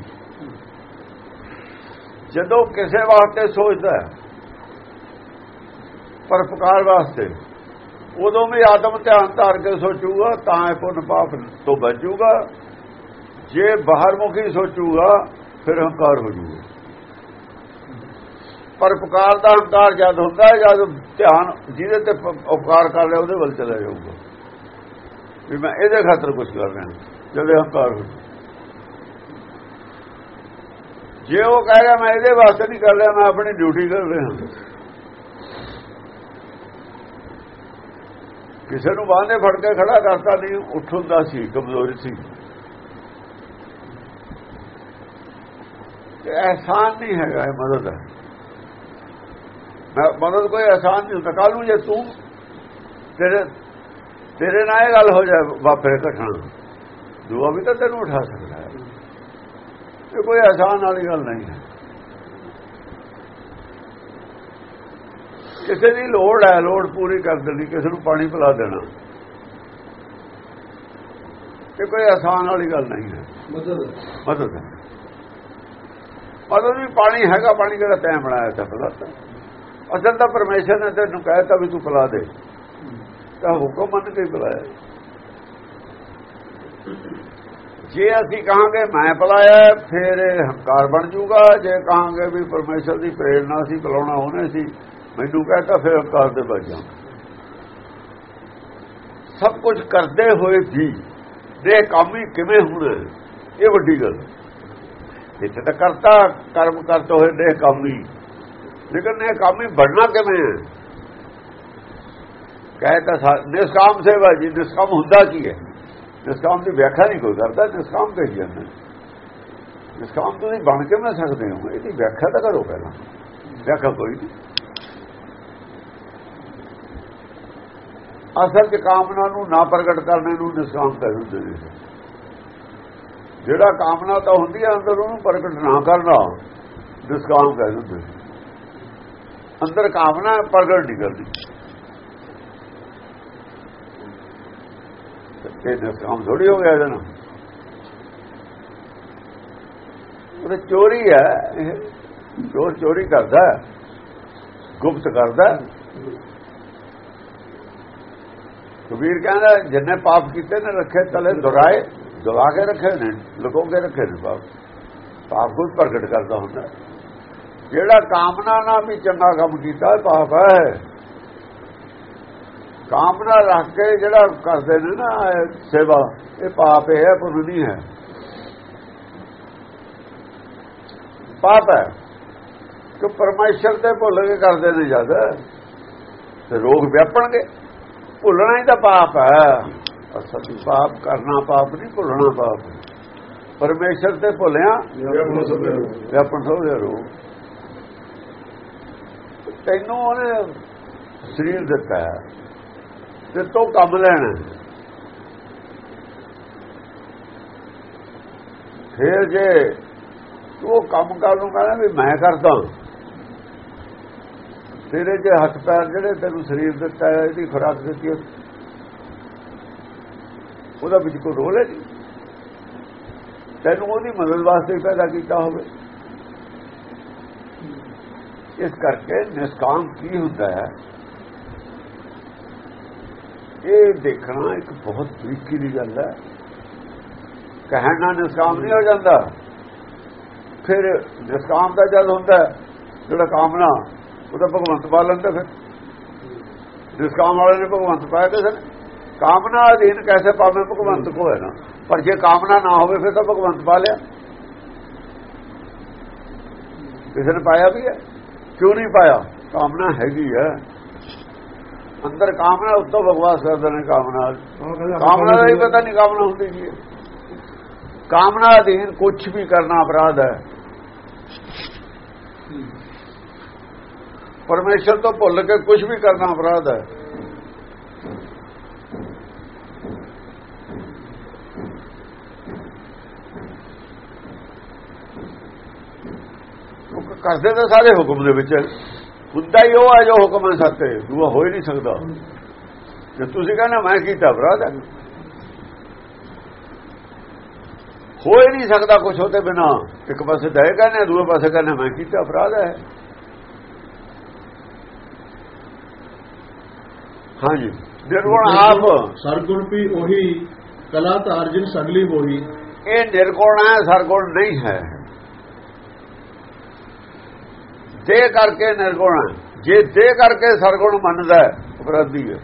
ਜਦੋਂ ਕਿਸੇ ਵਾਸਤੇ ਸੋਚਦਾ ਹੈ ਪਰਪਕਾਰ ਵਾਸਤੇ, ਉਦੋਂ ਵੀ ਆਤਮ ਧਿਆਨ ਧਾਰ ਕੇ ਸੋਚੂਗਾ, ਤਾਂ ਇਹ ਪੁੰਨ ਪਾਪ ਤੋਂ ਬਚੂਗਾ। ਜੇ ਬਾਹਰ ਮੁਖੀ ਸੋਚੂਗਾ, ਫਿਰ ਹੰਕਾਰ ਹੋ ਜੂਗਾ। ਪਰਪਕਾਰ ਦਾ ਹੰਕਾਰ ਜਦ ਹੁੰਦਾ ਹੈ, ਜਦ ਧਿਆਨ ਜਿਹਦੇ ਤੇ ਉਪਕਾਰ ਕਰ ਰਿਹਾ ਉਹਦੇ ਵੱਲ ਚਲਾ ਜਾਊਗਾ। ਵੀ ਮੈਂ ਇਹਦੇ ਖਾਤਰ ਕੁਝ ਕਰ ਰਿਹਾ ਜਦੋਂ ਹੰਕਾਰ ਹੋ ਜੇ ਉਹ ਕਹਿ ਰਿਹਾ ਮੈਂ ਇਹਦੇ ਵਾਸਤੇ ਨਹੀਂ ਕਰ ਰਿਹਾ ਮੈਂ ਆਪਣੀ ਡਿਊਟੀ ਕਰ ਰਿਹਾ ਕਿਸੇ ਨੂੰ ਬਾਹਨੇ ਫੜ ਕੇ ਖੜਾ ਕਰਤਾ ਨਹੀਂ ਉੱਠਦਾ ਸੀ ਕਮਜ਼ੋਰੀ ਸੀ। ਇਹ ਐਹਸਾਨ ਨਹੀਂ ਹੈਗਾ ਇਹ ਮਦਦ ਹੈ ਮਦਦ ਕੋਈ ਆਸਾਨ ਨਹੀਂ ਹੁੰਦਾ। ਕੱਲ ਨੂੰ ਜੇ ਤੂੰ ਤੇਰੇ ਤੇਰੇ ਨਾਲ ਇਹ ਗੱਲ ਹੋ ਜਾਏ ਵਾਪਰੇ ਘਟਣਾ। ਦੁਆ ਵੀ ਤਾਂ ਤੈਨੂੰ ਉਠਾ ਸਕਦਾ ਹੈ। ਇਹ ਕੋਈ ਆਸਾਨ ਵਾਲੀ ਗੱਲ ਨਹੀਂ ਹੈ। ਕਿਸੇ ਦੀ ਲੋੜ ਹੈ ਲੋੜ ਪੂਰੀ ਕਰ ਦੇਣੀ ਕਿਸੇ ਨੂੰ ਪਾਣੀ ਪਿਲਾ ਦੇਣਾ। ਇਹ ਕੋਈ ਆਸਾਨ ਵਾਲੀ ਗੱਲ ਨਹੀਂ ਹੈ। ਮਦਦ। ਮਦਦ ਮਦਦ ਵੀ ਪਾਣੀ ਹੈਗਾ ਪਾਣੀ ਕਿਹੜਾ ਤੈਂ ਬਣਾਇਆ ਤਾਂ ਪਲਾਤਾ ਅਸਲ ਤਾਂ ਪਰਮੇਸ਼ਰ ਨੇ ਤੈਨੂੰ ਕਹਿਤਾ ਵੀ ਤੂੰ ਪਿਲਾ ਦੇ। ਤਾਂ ਹੁਕਮ ਮੰਨ ਕੇ ਬੁਲਾਇਆ ਜੇ ਅਸੀਂ ਕਹਾਂਗੇ ਮੈਂ ਪਿਲਾਇਆ ਫਿਰ ਇਹ ਹੰਕਾਰ ਬਣ ਜਾਊਗਾ ਜੇ ਕਹਾਂਗੇ ਵੀ ਪਰਮੇਸ਼ਰ ਦੀ ਪ੍ਰੇਰਣਾ ਸੀ ਬੁਲਾਉਣਾ ਉਹਨੇ ਸੀ, ਮੈਨੂੰ ਕਹਤਾ ਫਿਰ ਹੰਕਾਰ ਦੇ ਬਚ ਜਾ ਸਭ ਕੁਝ ਕਰਦੇ ਹੋਏ ਵੀ ਦੇ ਕੰਮ ਹੀ ਕਿਵੇਂ ਹੋਣਾ, ਇਹ ਵੱਡੀ ਗੱਲ। ਇੱਥੇ ਤਾਂ ਕਰਤਾ, ਕਰਮ ਕਰਤੇ ਹੋਏ ਦੇ ਕੰਮ ਹੀ। ਲੇਕਿਨ ਇਹ ਕੰਮ ਹੀ ਬਣਨਾ ਕਿਵੇਂ ਹੈ? ਕਹਤਾ ਤਾਂ ਨਿਸਕਾਮ ਸੇਵਾ ਜੀ, ਨਿਸਕਾਮ ਹੁੰਦਾ ਕੀ ਹੈ? ਨਿਸਕਾਮ ਦੀ ਵਿਆਖਿਆ ਨਹੀਂ ਕੋਈ ਕਰਦਾ, ਨਿਸਕਾਮ ਕਹੀ ਜਾਂਦਾ। ਨਿਸਕਾਮ ਤੁਸੀਂ ਬਣ ਕੇ ਨਾ ਸਕਦੇ ਹੋ, ਇਹਦੀ ਵਿਆਖਿਆ ਤਾਂ ਕਰੋ ਪਹਿਲਾਂ। ਵਿਆਖਿਆ ਕੋਈ ਨਹੀਂ। ਅਸਲ ਚ ਕਾਮਨਾ ਨੂੰ ਨਾ ਪ੍ਰਗਟ ਕਰਨੇ ਨੂੰ ਨਿਸਕਾਮ ਕਹਿੰਦੇ ਨੇ। ਜਿਹੜਾ ਕਾਮਨਾ ਤਾਂ ਹੁੰਦੀ ਹੈ, ਅੰਦਰ ਉਹਨੂੰ ਪ੍ਰਗਟ ਨਾ ਕਰਨਾ, ਨਿਸਕਾਮ ਕਹਿੰਦੇ ਨੇ। ਅੰਦਰ ਕਾਮਨਾ ਪ੍ਰਗਟ ਨਹੀਂ ਕਰਦੀ। ਇਹ ਨਿਸਕਾਮ ਥੋੜੀ ਹੋ ਗਿਆ ਇਹਦਾ ਉਹ ਚੋਰੀ ਹੈ, ਇਹ ਚੋਰ ਚੋਰੀ ਕਰਦਾ ਗੁਪਤ ਕਰਦਾ ਕਬੀਰ ਕਹਿੰਦਾ, ਜਿੰਨੇ ਪਾਪ ਕੀਤੇ ਨੇ, ਰੱਖੇ ਤਲੇ ਦੁਰਾਏ, ਦਵਾ ਕੇ ਰੱਖੇ ਨੇ, ਲੁਕੋ ਕੇ ਰੱਖੇ ਨੇ ਪਾਪ। ਪਾਪ ਕੋਈ ਪ੍ਰਗਟ ਕਰਦਾ ਹੁੰਦਾ। ਜਿਹੜਾ ਕਾਮਨਾ ਨਾਲ ਵੀ ਚੰਗਾ ਕੰਮ ਕੀਤਾ ਪਾਪ ਹੈ। ਕਾਮਨਾ ਰੱਖ ਕੇ ਜਿਹੜਾ ਕਰਦੇ ਨੇ ਨਾ ਸੇਵਾ ਇਹ ਪਾਪ ਹੈ ਪੁੰਨ ਨਹੀਂ ਹੈ। ਪਾਪ ਹੈ। ਕਿ ਪਰਮੇਸ਼ਰ ਤੇ ਭੁੱਲ ਕੇ ਕਰਦੇ ਨੇ ਜਦ ਤੇ ਰੋਗ ਵਿਆਪਣਗੇ। ਭੁੱਲਣਾ ਹੀ ਤਾਂ ਪਾਪ ਹੈ। ਅਸਲ ਪਾਪ ਕਰਨਾ ਪਾਪ ਨਹੀਂ ਭੁੱਲਣਾ ਪਾਪ। ਪਰਮੇਸ਼ਰ ਤੇ ਭੁੱਲਿਆ ਵਿਆਪਣ ਹੋ ਗਿਆ ਰੋਗ। ਤੈਨੂੰ ਉਹਨੇ ਸਰੀਰ ਦਿੱਤਾ ਹੈ। ਤੇ ਤੂੰ ਕੰਮ ਲੈਣਾ ਫਿਰ ਜੇ ਉਹ ਕੰਮ ਕਰ ਨੂੰ ਕਹਿੰਦਾ ਵੀ ਮੈਂ ਕਰਦਾ ਤੇਰੇ ਜੇ ਹੱਥ ਪੈਰ ਜਿਹੜੇ ਤੈਨੂੰ ਸਰੀਰ ਦਿੱਤਾ ਹੈ ਇਹਦੀ ਖੁਰਾਕ ਦਿੱਤੀ ਹੈ, ਉਹਦਾ ਵਿੱਚ ਕੋਈ ਰੋਲ ਹੈ ਨਹੀਂ ਤੈਨੂੰ ਉਹਦੀ ਮਦਦ ਵਾਸਤੇ ਪੈਦਾ ਕੀਤਾ ਹੋਵੇ। ਇਸ ਕਰਕੇ ਨਿਸਕਾਮ ਕੀ ਹੁੰਦਾ ਹੈ? ਇਹ ਦੇਖਣਾ ਇੱਕ ਬਹੁਤ ਤਰੀਕੀ ਦੀ ਗੱਲ ਹੈ। ਕਹਿਣ ਨਾਲ ਨਿਸਕਾਮ ਨਹੀਂ ਹੋ ਜਾਂਦਾ। ਫਿਰ ਨਿਸਕਾਮ ਦਾ ਜਦ ਹੁੰਦਾ ਜਿਹੜਾ ਕਾਮਨਾ, ਉਹਦਾ ਭਗਵੰਤ ਪਾ ਲੈਂਦਾ ਫਿਰ। ਨਿਸਕਾਮ ਵਾਲੇ ਨੇ ਭਗਵੰਤ ਪਾਇਆ ਤੇ ਨੇ ਕਾਮਨਾ ਅਧੀਨ ਕੈਸੇ ਪਾਵੇ ਭਗਵੰਤ ਕੋ ਹੈ ਨਾ। ਪਰ ਜੇ ਕਾਮਨਾ ਨਾ ਹੋਵੇ ਫਿਰ ਤਾਂ ਭਗਵੰਤ ਪਾ ਲਿਆ। ਕਿਸੇ ਨੇ ਪਾਇਆ ਵੀ ਹੈ। ਕਿਉਂ ਨਹੀਂ ਪਾਇਆ? ਕਾਮਨਾ ਹੈਗੀ ਹੈ। ਅੰਦਰ ਕਾਮਨਾ ਉੱਤੋਂ ਬਕਵਾਸ ਕਰਦੇ ਨੇ ਕਾਮਨਾ। ਕਾਮਨਾ ਦਾ ਹੀ ਪਤਾ ਨਹੀਂ ਕਾਮਨਾ ਹੁੰਦੀ ਕੀ ਹੈ। ਕਾਮਨਾ ਅਧੀਨ ਕੁਝ ਵੀ ਕਰਨਾ ਅਪਰਾਧ ਹੈ। ਪਰਮੇਸ਼ਰ ਤੋਂ ਭੁੱਲ ਕੇ ਕੁਝ ਵੀ ਕਰਨਾ ਅਪਰਾਧ ਹੈ। ਕਰਦੇ ਤਾਂ ਸਾਰੇ ਹੁਕਮ ਦੇ ਵਿੱਚ ਹੁੰਦਾ ਹੀ ਉਹ ਹੈ ਜੋ ਹੁਕਮ ਹੈ ਸੱਤੇ। ਦੂਆ ਹੋ ਹੀ ਨਹੀਂ ਸਕਦਾ। ਜੇ ਤੁਸੀਂ ਕਹਿੰਦੇ ਮੈਂ ਕੀਤਾ ਅਪਰਾਧ ਹੈ ਹੋ ਹੀ ਨਹੀਂ ਸਕਦਾ ਕੁਝ ਉਹਦੇ ਬਿਨਾ। ਇੱਕ ਪਾਸੇ ਦਏ ਕਹਿੰਦੇ ਦੂਏ ਪਾਸੇ ਕਹਿੰਦੇ ਮੈਂ ਕੀਤਾ ਅਪਰਾਧ ਹੈ ਹਾਂਜੀ ਨਿਰਗੁਣ ਆਪ ਸਰਗੁਣ ਵੀ ਉਹੀ ਕਲਾ ਧਾਰਜਨ ਸਗਲੀ ਹੋਈ ਇਹ ਨਿਰਗੁਣ ਹੈ ਸਰਗੁਣ ਨਹੀਂ ਹੈ। ਦੇ ਕਰਕੇ ਨਿਰਗੁਣ ਹੈ। ਜੇ ਦੇ ਕਰਕੇ ਸਰਗੁਣ ਮੰਨਦਾ ਅਪਰਾਧੀ ਹੈ।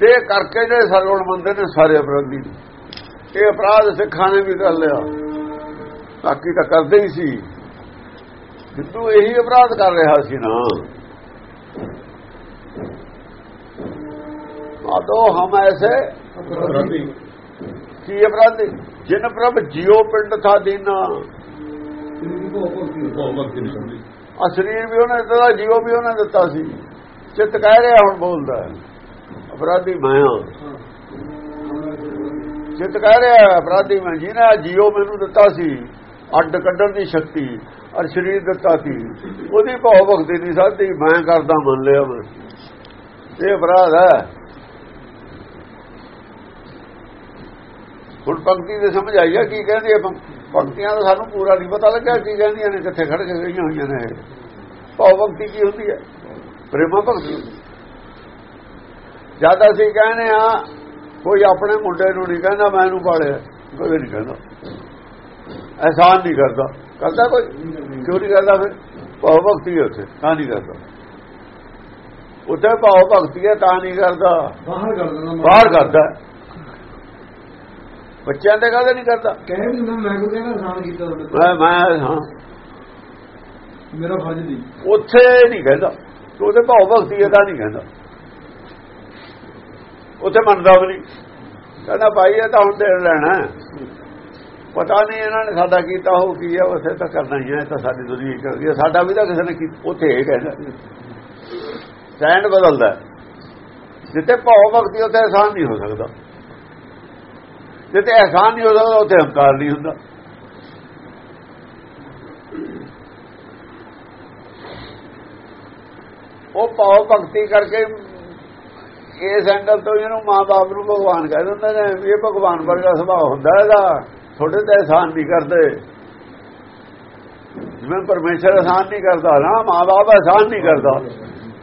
ਦੇ ਕਰਕੇ ਜਿਹੜੇ ਸਰਗੁਣ ਮੰਨਦੇ ਨੇ ਸਾਰੇ ਅਪਰਾਧੀ ਨੇ। ਇਹ ਅਪਰਾਧ ਸਿੱਖਾਂ ਨੇ ਵੀ ਕਰ ਲਿਆ। ਬਾਕੀ ਤਾਂ ਕਰਦੇ ਹੀ ਸੀ। ਹਿੰਦੂ ਇਹੀ ਅਪਰਾਧ ਕਰ ਰਿਹਾ ਸੀ ਨਾ। ਆਦੋ ਹਮ ਐਸੇ ਅਪਰਾਧੀ ਕੀ ਅਪਰਾਧੀ? ਜਿਨ ਪ੍ਰਭ ਜਿਉ ਪਿੰਡ ਥਾ ਦੀਨਾ ਉਹ ਭਗਤੀ ਨਹੀਂ ਸਮਝੀ ਆ ਸਰੀਰ ਵੀ ਉਹਨੇ ਦਿੱਤਾ ਜੀਵ ਵੀ ਉਹਨੇ ਦਿੱਤਾ ਸੀ। ਚਿੱਤ ਕਹਿ ਰਿਹਾ ਹੁਣ ਬੋਲਦਾ ਅਪਰਾਧੀ ਮੈਂ ਚਿੱਤ ਕਹਿ ਰਿਹਾ ਅਪਰਾਧੀ ਮੈਂ, ਜਿਹਨੇ ਆ ਜੀਵ ਮੈਨੂੰ ਦਿੱਤਾ ਸੀ, ਅੱਡ ਕੱਢਣ ਦੀ ਸ਼ਕਤੀ, ਔਰ ਸਰੀਰ ਦਿੱਤਾ ਸੀ। ਉਹਦੀ ਭਾਵ ਭਗਤੀ ਨਹੀਂ ਸਾਧੀ ਮੈਂ ਕਰਦਾ ਮੰਨ ਲਿਆ ਮੈਂ। ਇਹ ਅਪਰਾਧ ਹੈ। ਹੁਣ ਪੰਕਤੀ ਦੇ ਸਮਝ ਆਈ ਆ ਕੀ ਕਹਿੰਦੀ ਪੰਕ- ਪੰਕਤੀਆਂ ਦਾ ਸਾਨੂੰ ਪੂਰਾ ਨਹੀਂ ਪਤਾ ਲੱਗਿਆ ਕੀ ਕਹਿੰਦੀਆਂ ਨੇ ਕਿੱਥੇ ਖੜ ਕੇ ਗਈਆਂ ਹੋਈਆਂ ਨੇ। ਭਾਵ ਭਗਤੀ ਕੀ ਹੁੰਦੀ ਹੈ ਪ੍ਰੇਮਾ ਭਗਤੀ ਜਦ ਅਸੀਂ ਕਹਿੰਦੇ ਆ ਕੋਈ ਆਪਣੇ ਮੁੰਡੇ ਨੂੰ ਨਹੀਂ ਕਹਿੰਦਾ ਮੈਂ ਇਹਨੂੰ ਪਾਲਿਆ। ਕੋਈ ਨਹੀਂ ਕਹਿੰਦਾ। ਅਹਿਸਾਨ ਨਹੀਂ ਕਰਦਾ। ਕਰਦਾ ਕੋਈ? ਕਿਉਂ ਨਹੀਂ ਕਰਦਾ ਫਿਰ? ਭਾਵ ਭਗਤੀ ਹੈ ਉੱਥੇ ਤਾਂ ਨਹੀਂ ਕਰਦਾ। ਉੱਥੇ ਭਾਵ ਭਗਤੀ ਹੈ ਤਾਂ ਨਹੀਂ ਕਰਦਾ। ਬਾਹਰ ਕਰ ਦਿੰਦਾ। ਬਾਹਰ ਕਰਦਾ। ਬੱਚਿਆਂ ਦੇ ਕਾਹਦੇ ਨਹੀਂ ਕਰਦਾ? ਕਹਿ ਵੀ ਮੈਂ ਕਹਿੰਦਾ ਆਸਾਨ ਕੀਤਾ ਤੁਹਾਡੇ ਮੈਂ ਮੈਂ ਹਾਂ। ਤੇ। ਮੇਰਾ ਫਰਜ਼ ਨਹੀਂ। ਉੱਥੇ ਨਹੀਂ ਕਹਿੰਦਾ। ਤੇ ਉਹਦੇ ਭਾਵ ਭਗਤੀ ਤਾਂ ਨਹੀਂ ਕਹਿੰਦਾ। ਉੱਥੇ ਮੰਨਦਾ ਵੀ ਨਹੀਂ। ਕਹਿੰਦਾ ਭਾਈ ਇਹ ਤਾਂ ਹੁਣ ਦੇਣ ਲੈਣਾ। ਪਤਾ ਨਹੀਂ ਇਹਨਾਂ ਨੇ ਸਾਡਾ ਕੀਤਾ ਹੋ ਕੀ ਹੈ ਉਸੇ ਤਾਂ ਕਰਨਾ ਹੀ ਹੈ। ਤਾਂ ਸਾਡੀ ਦੁਨੀਆ ਕਰਦੀ ਹੈ। ਸਾਡਾ ਵੀ ਤਾਂ ਕਿਸੇ ਨੇ ਕੀਤਾ ਉੱਥੇ ਇਹ ਕਹਿੰਦਾ। ਸਟੈਂਡ ਬਦਲਦਾ। ਜਿੱਥੇ ਭਾਵ ਭਗਤੀ ਉੱਥੇ ਆਸਾਨ ਨਹੀਂ ਹੋ ਸਕਦਾ। ਜਿੱਥੇ ਅਹਿਸਾਨ ਨਹੀਂ ਹੋ ਸਕਦਾ ਉੱਥੇ ਹੰਕਾਰ ਨਹੀਂ ਹੁੰਦਾ। ਉਹ ਭਾਵ ਭਗਤੀ ਕਰਕੇ ਇਸ ਐਂਗਲ ਤੋਂ ਇਹਨੂੰ ਮਾਂ-ਬਾਪ ਨੂੰ ਭਗਵਾਨ ਕਹਿ ਦਿੰਦੇ ਨੇ, ਵੀ ਇਹ ਭਗਵਾਨ ਵਰਗਾ ਸੁਭਾਅ ਹੁੰਦਾ ਹੈਗਾ, ਤੁਹਾਡੇ ਤੇ ਅਹਿਸਾਨ ਨਹੀਂ ਕਰਦੇ। ਜਿਵੇਂ ਪਰਮੇਸ਼ਰ ਅਹਿਸਾਨ ਨਹੀਂ ਕਰਦਾ ਨਾ, ਮਾਂ-ਬਾਪ ਅਹਿਸਾਨ ਨਹੀਂ ਕਰਦਾ।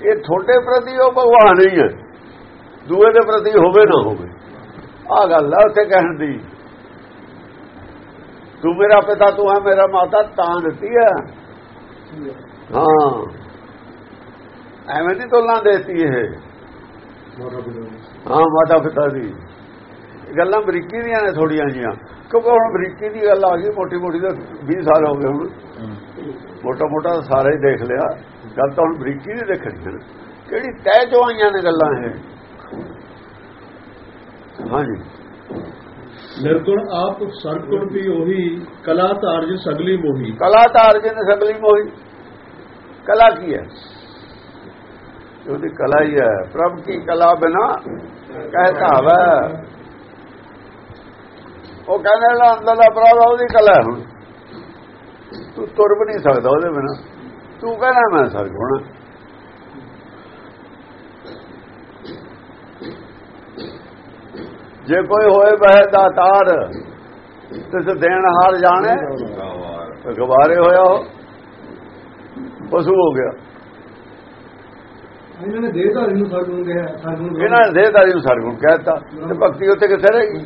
ਇਹ ਤੁਹਾਡੇ ਪ੍ਰਤੀ ਉਹ ਭਗਵਾਨ ਹੀ ਹੈ। ਦੂਏ ਦੇ ਪ੍ਰਤੀ ਹੋਵੇ ਨਾ ਹੋਵੇ। ਆ ਗੱਲ ਹੈ ਉੱਥੇ ਕਹਿਣ ਦੀ। ਤੂੰ ਮੇਰਾ ਪਿਤਾ, ਤੂੰ ਹੈ ਮੇਰਾ ਮਾਤਾ, ਤਾਂ ਦਿੱਤੀ ਹੈ ਹਾਂ। ਐਵੇਂ ਦੀ ਤੁਲਨਾ ਦੇਤੀ ਇਹ। ਹਾਂ, ਮਾਤਾ ਪਿਤਾ ਦੀ। ਗੱਲਾਂ ਬਰੀਕੀ ਦੀਆਂ ਨੇ ਥੋੜੀਆਂ ਜੀਆਂ ਕਿਉਂਕਿ ਹੁਣ ਬਰੀਕੀ ਦੀ ਗੱਲ ਆ ਗਈ ਮੋਟੀ ਮੋਟੀ ਤਾਂ 20 ਸਾਲ ਹੋ ਗਏ ਹੁਣ। ਮੋਟਾ ਮੋਟਾ ਸਾਰਾ ਹੀ ਦੇਖ ਲਿਆ। ਗੱਲ ਤਾਂ ਹੁਣ ਬਰੀਕੀ ਦੀ ਦੇਖਣੀ ਕਿਹੜੀ ਤੈਅ ਚੋਂ ਆਈਆਂ ਨੇ ਗੱਲਾਂ ਇਹ? ਹਾਂਜੀ। ਨਿਰਗੁਣ ਆਪ ਸਰਗੁਣ ਵੀ ਉਹੀ ਕਲਾ ਧਾਰਜ ਸਗਲੀ ਮੋਹੀ। ਕਲਾ ਤਾਂ ਅਰਜਨ ਸਗਲੀ ਮੋਹੀ। ਕਲਾ ਕੀ ਹੈ? ਉਹਦੀ ਕਲਾ ਹੀ ਹੈ। ਪ੍ਰਭ ਕੀ ਕਲਾ ਬਿਨਾ ਕਹਿਤਾ ਹਵਾ ਉਹ ਕਹਿੰਦੇ ਨਾ ਅੰਦਰ ਦਾ ਪ੍ਰਭ ਉਹਦੀ ਕਲਾ ਹੁਣ। ਤੂੰ ਤੁਰ ਵੀ ਨਹੀਂ ਸਕਦਾ ਉਹਦੇ ਬਿਨਾ। ਤੂੰ ਕਹਿੰਦਾ ਮੈਂ ਸਰਗੁਣ ਜੇ ਕੋਈ ਹੋਏ ਬਹਿ ਦਾਤਾਰ ਤਿਸ ਦੇਣ ਹਾਰ ਜਾਣੇ ਗਵਾਰੇ ਹੋਇਆ ਉਹ। ਪਸ਼ੂ ਹੋ ਗਿਆ। ਇਹਨਾਂ ਨੇ ਦੇਹਧਾਰੀ ਨੂੰ ਸਰਗੁਣ ਕਿਹਾ ਸਰਗੁਣ ਇਹਨਾਂ ਨੇ ਦੇਹਦਾਰੀ ਨੂੰ ਸਰਗੁਣ ਕਹਿਤਾ ਤੇ ਭਗਤੀ ਉੱਤੇ ਕਿੱਥੇ ਰਹੀ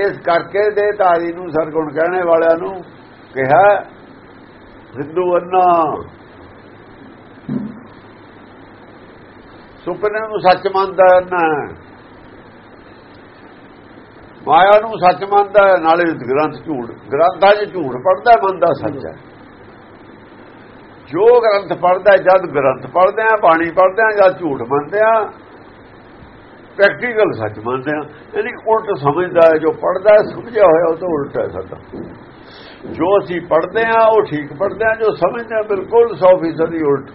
ਇਸ ਕਰਕੇ ਦੇਹਦਾਰੀ ਨੂੰ ਸਰਗੁਣ ਕਹਿਣੇ ਵਾਲਿਆਂ ਨੂੰ ਕਿਹਾ ਹਿੰਦੂ ਅੰਨਾ ਸੁਪਨੇ ਨੂੰ ਸੱਚ ਮੰਨਦਾ ਅੰਨਾ ਮਾਇਆ ਨੂੰ ਸੱਚ ਮੰਨਦਾ ਹੈ, ਨਾਲੇ ਗ੍ਰੰਥ ਝੂਠ ਗ੍ਰੰਥਾਂ 'ਚ ਝੂਠ ਪੜਦਾ ਮੰਨਦਾ ਸੱਚ ਹੈ। ਜੋ ਗ੍ਰੰਥ ਪੜਦਾ ਜਦ ਗ੍ਰੰਥ ਪੜਦੇ ਆ ਬਾਣੀ ਪੜਦੇ ਆ ਜਦ ਝੂਠ ਮੰਨਦੇ ਆ ਪ੍ਰੈਕਟੀਕਲ ਸੱਚ ਮੰਨਦੇ ਆ ਯਾਨੀ ਉਲਟ ਸਮਝਦਾ ਹੈ ਜੋ ਪੜਦਾ ਸਮਝਿਆ ਹੋਇਆ ਉਹ ਤਾਂ ਉਲਟ ਹੈ ਸਾਡਾ। ਜੋ ਅਸੀਂ ਪੜਦੇ ਆ ਉਹ ਠੀਕ ਪੜਦੇ ਆ ਜੋ ਸਮਝਦੇ ਆ ਬਿਲਕੁਲ 100% ਹੀ ਉਲਟ।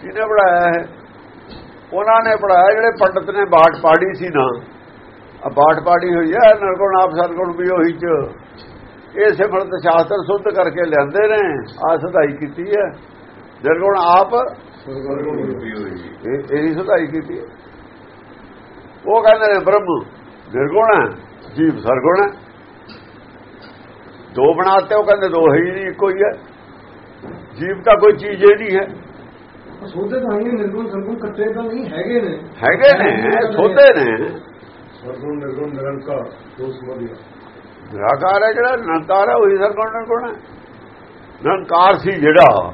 ਕਿਹਨੇ ਪੜਾਇਆ ਹੈ ਉਹਨਾਂ ਨੇ ਪੜਾਇਆ ਜਿਹੜੇ ਪੰਡਤ ਨੇ ਬਾਟ ਪਾੜੀ ਸੀ ਨਾ। ਆ ਬਾਟ ਪਾੜੀ ਹੋਈ ਹੈ ਨਰਗੁਣ ਆਪ ਸਰਗੁਣ ਵੀ ਉਹੀ ਚ। ਇਹ ਸਿਮਰਤ ਸ਼ਾਸਤਰ ਸੁੱਧ ਕਰਕੇ ਲਿਆਂਦੇ ਨੇ, ਆ ਸਦਾਈ ਕੀਤੀ ਹੈ। ਨਿਰਗੁਣ ਆਪ ਇਹ ਇਹੀ ਸਦਾਈ ਕੀਤੀ ਹੈ। ਉਹ ਕਹਿੰਦੇ ਨੇ, ਬ੍ਰਹਮ ਨਿਰਗੁਣ ਹੈ, ਜੀਵ ਸਰਗੁਣ ਹੈ। ਦੋ ਬਣਾਤੇ ਉਹ ਕਹਿੰਦੇ ਦੋ ਹੈ ਹੀ ਨਹੀਂ, ਇੱਕੋ ਹੀ ਹੈ। ਜੀਵ ਤਾਂ ਕੋਈ ਚੀਜ਼ ਹੀ ਨਹੀਂ ਹੈ। ਸੋਧੇ ਤਾਂ ਆਈਆਂ ਨਿਰਗੁਣ ਸਰਗੁਣ ਕੱਟੇ ਤਾਂ ਨਹੀਂ ਹੈਗੇ ਨੇ। ਹੈਗੇ ਨੇ ਸੋਧੇ ਨੇ। ਸਰਗੁਣ ਨਿਰਗੁਣ ਨਿਰੰਕਾਰ ਦੋ ਸਮਝਿਆ ਨਿਰਾਕਾਰ ਹੈ ਜਿਹੜਾ ਨਿਰੰਕਾਰ ਹੈ ਉਹੀ ਸਰਗੁਣ ਨਿਰਗੁਣ ਹੈ। ਨਿਰੰਕਾਰ ਸੀ ਜਿਹੜਾ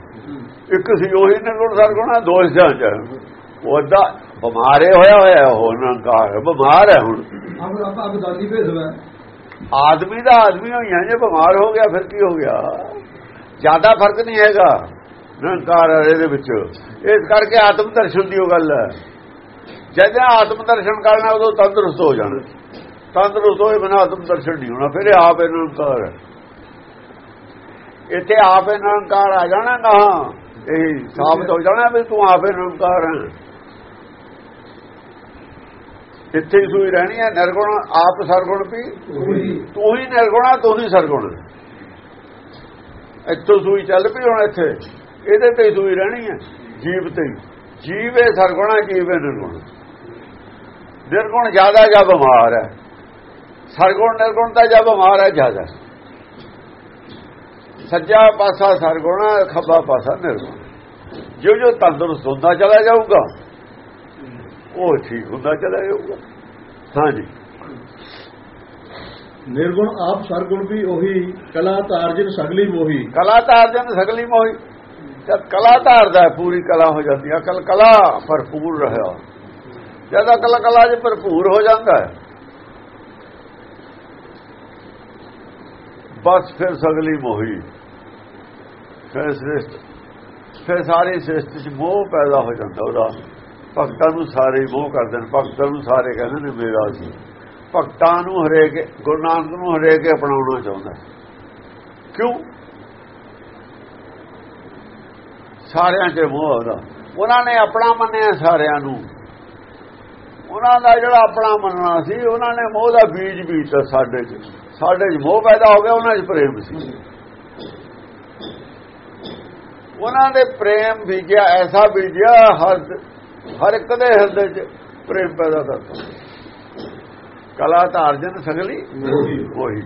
ਇੱਕ ਸੀ ਉਹੀ ਨਿਰਗੁਣ ਸਰਗੁਣ ਹੈ ਦੋ ਹਿੱਸਿਆਂ ਚ ਹੈ। ਉਹ ਅੱਧਾ ਬਿਮਾਰੇ ਹੋਇਆ ਹੋਇਆ ਹੈ ਉਹ ਨਿਰੰਕਾਰ ਹੈ, ਬਿਮਾਰ ਹੈ ਹੁਣ। ਹੈ ਆਦਮੀ ਦਾ ਆਦਮੀ ਹੋਈਆਂ ਜੇ ਬਿਮਾਰ ਹੋ ਗਿਆ ਫਿਰ ਕੀ ਹੋ ਗਿਆ? ਜ਼ਿਆਦਾ ਫ਼ਰਕ ਨਹੀਂ ਹੈਗਾ। ਨਿਰੰਕਾਰ ਹੈ ਇਹਦੇ ਵਿੱਚ। ਇਸ ਕਰਕੇ ਆਤਮ ਦਰਸ਼ਨ ਦੀ ਉਹ ਗੱਲ ਹੈ। ਜਦੋਂ ਆਤਮ ਦਰਸ਼ਨ ਕਰਨਾ, ਉਦੋਂ ਤੰਦਰੁਸਤ ਹੋ ਜਾਣਾ। ਤੰਦਰੁਸਤ ਹੋਏ ਬਿਨਾਂ ਆਤਮ ਦਰਸ਼ਨ ਨਹੀਂ ਹੋਣਾ, ਫਿਰ ਆਪ ਇਹ ਨਿਰੰਕਾਰ ਹੈ। ਇੱਥੇ ਆਪ ਇਹ ਨਿਰੰਕਾਰ ਆ ਜਾਣਾ ਨਾ ਇਹ ਸਾਬਤ ਹੋ ਜਾਣਾ ਵੀ ਤੂੰ ਆਪ ਇਹ ਨਿਰੰਕਾਰ ਹੈ। ਇੱਥੇ ਹੀ ਸੂਈ ਰਹਿਣੀ ਹੈ, ਨਿਰਗੁਣ ਆਪ ਸਰਗੁਣ ਵੀ। ਤੂੰ ਹੀ ਨਿਰਗੁਣਾ ਤੂੰ ਹੀ ਸਰਗੁਣ। ਇੱਥੋਂ ਸੂਈ ਚੱਲ ਪਈ ਹੁਣ ਇੱਥੇ। ਇਹਦੇ ਤੇ ਹੀ ਸੂਈ ਰਹਿਣੀ ਹੈ ਜੀਵ ਤੇ ਜੀਵੇ ਸਰਗੁਣਾ ਜੀਵੇ ਨਿਰਗੁਣ। ਨਿਰਗੁਣ ਜ਼ਿਆਦਾ ਜਾਂ ਬਿਮਾਰ ਹੈ। ਸਰਗੁਣ ਨਿਰਗੁਣ ਤਾਂ ਜਾਂ ਬਿਮਾਰ ਹੈ ਜ਼ਿਆਦਾ। ਸੱਜਾ ਪਾਸਾ ਸਰਗੁਣ ਖੱਬਾ ਪਾਸਾ ਨਿਰਗੁਣ। ਜੋ ਜੋ ਤੰਦਰੁਸਤ ਹੁੰਦਾ ਚਲਾ ਜਾਊਗਾ ਉਹ ਠੀਕ ਹੁੰਦਾ ਚਲਾ ਜਾਊਗਾ। ਹਾਂਜੀ ਨਿਰਗੁਣ ਆਪ ਸਰਗੁਣ ਵੀ ਉਹੀ ਕਲਾ ਤਾਰਜਨ ਸਗਲੀ ਮੋਹੀ। ਕਲਾ ਤਾਂ ਅਰਜਨ ਸਗਲੀ ਮੋਹੀ। ਜਦ ਕਲਾ ਧਾਰਦਾ ਪੂਰੀ ਕਲਾ ਹੋ ਜਾਂਦੀ ਹੈ। ਅਕਲ ਕਲਾ ਭਰਪੂਰ ਰਹਾ ਜਦ ਅਕਲ ਕਲਾ ਜੇ ਭਰਪੂਰ ਹੋ ਜਾਂਦਾ ਹੈ, ਬਸ ਫਿਰ ਸਗਲੀ ਮੋਹੀ, ਫਿਰ ਸ੍ਰਿਸ਼ਟ, ਫਿਰ ਸਾਰੀ ਸ੍ਰਿਸ਼ਟ ਚ ਮੋਹ ਪੈਦਾ ਹੋ ਜਾਂਦਾ ਉਹਦਾ। ਭਗਤਾਂ ਨੂੰ ਸਾਰੇ ਮੋਹ ਕਰਦੇ ਨੇ। ਭਗਤਾਂ ਨੂੰ ਸਾਰੇ ਕਹਿੰਦੇ ਨੇ, ਮੇਰਾ ਸੀ ਭਗਤਾਂ ਨੂੰ ਹਰੇਕ, ਗੁਰੂ ਨਾਨਕ ਨੂੰ ਹਰੇਕ ਅਪਣਾਉਣਾ ਚਾਹੁੰਦਾ ਕਿਉਂ? ਸਾਰਿਆਂ 'ਚ ਮੋਹ ਉਹਦਾ ਉਹਨਾਂ ਨੇ ਆਪਣਾ ਮੰਨਿਆ ਸਾਰਿਆਂ ਨੂੰ। ਉਹਨਾਂ ਦਾ ਜਿਹੜਾ ਆਪਣਾ ਮੰਨਣਾ ਸੀ ਉਹਨਾਂ ਨੇ ਮੋਹ ਦਾ ਬੀਜ ਬੀਜਤਾ ਸਾਡੇ 'ਚ। ਸਾਡੇ 'ਚ ਮੋਹ ਪੈਦਾ ਹੋ ਗਿਆ ਉਹਨਾਂ 'ਚ ਪ੍ਰੇਮ ਸੀ। ਉਹਨਾਂ ਦੇ ਪ੍ਰੇਮ ਬੀਜਿਆ ਐਸਾ ਬੀਜਿਆ ਹਰ ਹਰ ਇੱਕ ਦੇ ਹਿਰਦੇ 'ਚ ਪ੍ਰੇਮ ਪੈਦਾ ਕਰਤਾ। ਕਲਾ ਤਾਂ ਅਰਜਨ ਸਗਲੀ। ਉਹੀ।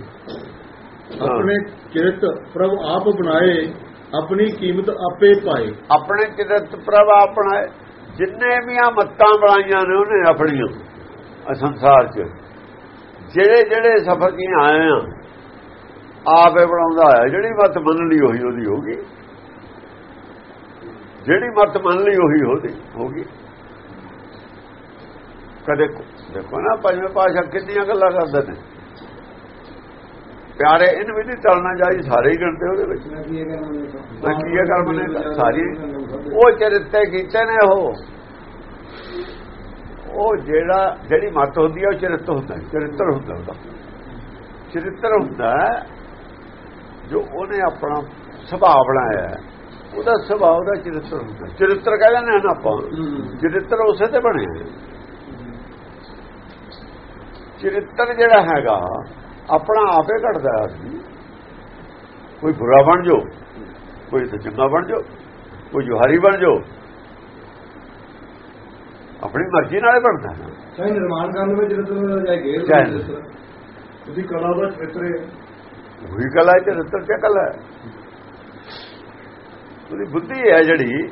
ਆਪਣੇ ਚਿਰਤ ਪ੍ਰਭ ਆਪ ਬਣਾਏ ਆਪਣੀ ਕੀਮਤ ਆਪੇ ਪਾਏ। ਆਪਣੇ ਕਿਰਤ ਪ੍ਰਭ ਆਪਣਾ ਜਿੰਨੇ ਵੀ ਆ ਮੱਤਾਂ ਬਣਾਈਆਂ ਨੇ ਉਹਨੇ ਆਪਣੀਆਂ ਸੰਸਾਰ 'ਚ। ਜਿਹੜੇ ਜਿਹੜੇ ਸਫਰ ਕੀ ਆਏ ਆ, ਆਪੇ ਬਣਾਉਂਦਾ ਹੈ। ਜਿਹੜੀ ਮੱਤ ਮੰਨ ਲਈ ਉਹੀ ਉਹਦੀ ਹੋਗੀ ਜਿਹੜੀ ਮੱਤ ਮੰਨ ਲਈ ਉਹੀ ਉਹਦੀ ਹੋਗੀ ਕਦੇ ਦੇਖੋ ਨਾ ਪੰਜਵੇਂ ਪਾਸ਼ਾ ਕਿੰਨੀਆਂ ਗੱਲਾਂ ਕਰਦੇ ਨੇ। ਪਿਆਰੇ ਇਹਨ ਵੀ ਨਹੀਂ ਚੱਲਣਾ ਜਾਈ ਸਾਰੇ ਹੀ ਗਣਦੇ ਉਹਦੇ ਵਿੱਚ। ਕੀ ਇਹ ਕਰਮ ਨੇ ਸਾਰੀ ਉਹ ਚਰਿੱਤੇ ਕੀਤੇ ਨੇ ਉਹ ਉਹ ਜਿਹੜਾ ਜਿਹੜੀ ਮੱਤ ਹੁੰਦੀ ਹੈ ਉਹ ਚਰਿੱਤ ਹੁੰਦਾ ਹੈ, ਚਰਿੱਤਰ ਹੁੰਦਾ ਉਹਦਾ। ਚਰਿੱਤਰ ਹੁੰਦਾ ਹੈ ਜੋ ਉਹਨੇ ਆਪਣਾ ਸੁਭਾਅ ਬਣਾਇਆ ਹੈ। ਉਹਦਾ ਸੁਭਾਅ ਉਹਦਾ ਚਰਿੱਤਰ ਹੁੰਦਾ। ਹੈ। ਚਰਿੱਤਰ ਕਹਿੰਦੇ ਨੇ ਨਾ ਆਪਾਂ। ਚਰਿੱਤਰ ਉਸੇ ਤੇ ਬਣਿਆ ਹੈ। ਚਰਿੱਤਰ ਜਿਹੜਾ ਹੈਗਾ ਆਪਣਾ ਆਪੇ ਘਟਦਾ ਹੈ ਆਦਮੀ। ਕੋਈ ਬੁਰਾ ਬਣ ਜੋ ਕੋਈ ਤਾਂ ਚੰਗਾ ਬਣ ਜੋ ਕੋਈ ਜੁਹਾਰੀ ਬਣ ਜੋ ਆਪਣੀ ਮਰਜ਼ੀ ਨਾਲ ਹੀ ਬਣਦਾ ਹੈ। ਚਾਹੇ ਨਿਰਮਾਣ ਕਰਨ ਵਿੱਚ ਰਤਨ ਜਾਂ ਗੇਰ। ਤੁਸੀਂ ਕਲਾ ਦਾ ਚਿੱਤਰ ਹੈ। ਉਹੀ ਕਲਾ ਚ ਰਤਨ ਚ ਕਲਾ ਹੈ। ਉਹਦੀ ਬੁੱਧੀ ਹੈ ਜਿਹੜੀ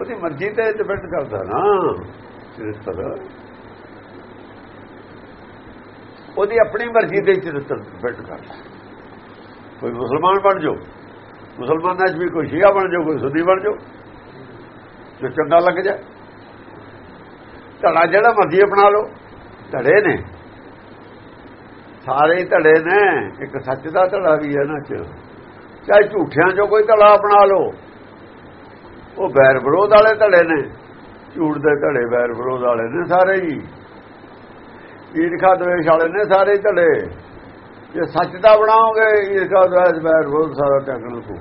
ਉਹਦੀ ਮਰਜ਼ੀ ਤੇ ਡਿਪੈਂਡ ਕਰਦਾ ਨਾ ਚਰਿੱਤਰ। ਉਹਦੀ ਆਪਣੀ ਮਰਜ਼ੀ ਦੇ ਚਰਿੱਤਰ ਡਿਪੈਂਡ ਕਰਦਾ ਕੋਈ ਮੁਸਲਮਾਨ ਬਣ ਜਾਓ, ਮੁਸਲਮਾਨਾਂ 'ਚ ਵੀ ਕੋਈ ਸ਼ੀਆ ਬਣ ਜਾਓ, ਕੋਈ ਸੁਨੀ ਬਣ ਜਾਓ, ਜੋ ਚੰਗਾ ਲੱਗ ਜਾ ਧੜਾ ਜਿਹੜਾ ਮਰਜ਼ੀ ਅਪਣਾ ਲਓ, ਧੜੇ ਨੇ। ਸਾਰੇ ਹੀ ਧੜੇ ਨੇ, ਇੱਕ ਸੱਚ ਦਾ ਧੜਾ ਵੀ ਹੈ ਨਾ ਚ ਚਾਹੇ ਝੂਠਿਆਂ 'ਚੋਂ ਕੋਈ ਧੜਾ ਅਪਣਾ ਲਓ, ਉਹ ਬੈਰ ਵਿਰੋਧ ਵਾਲੇ ਧੜੇ ਨੇ। ਝੂਠ ਦੇ ਧੜੇ ਬੈਰ ਵਿਰੋਧ ਵਾਲੇ ਨੇ ਸਾਰੇ ਹੀ। ਈਰਖਾ ਦਵੇਸ਼ ਵਾਲੇ ਨੇ ਸਾਰੇ ਧੜੇ ਜੇ ਸੱਚ ਦਾ ਬਣਾਓਗੇ ਈਰਖਾ ਦਵੇਸ਼ ਬੈਰ ਵਿਰੋਧ ਸਾਰਾ ਟੱਕਣ ਕੋ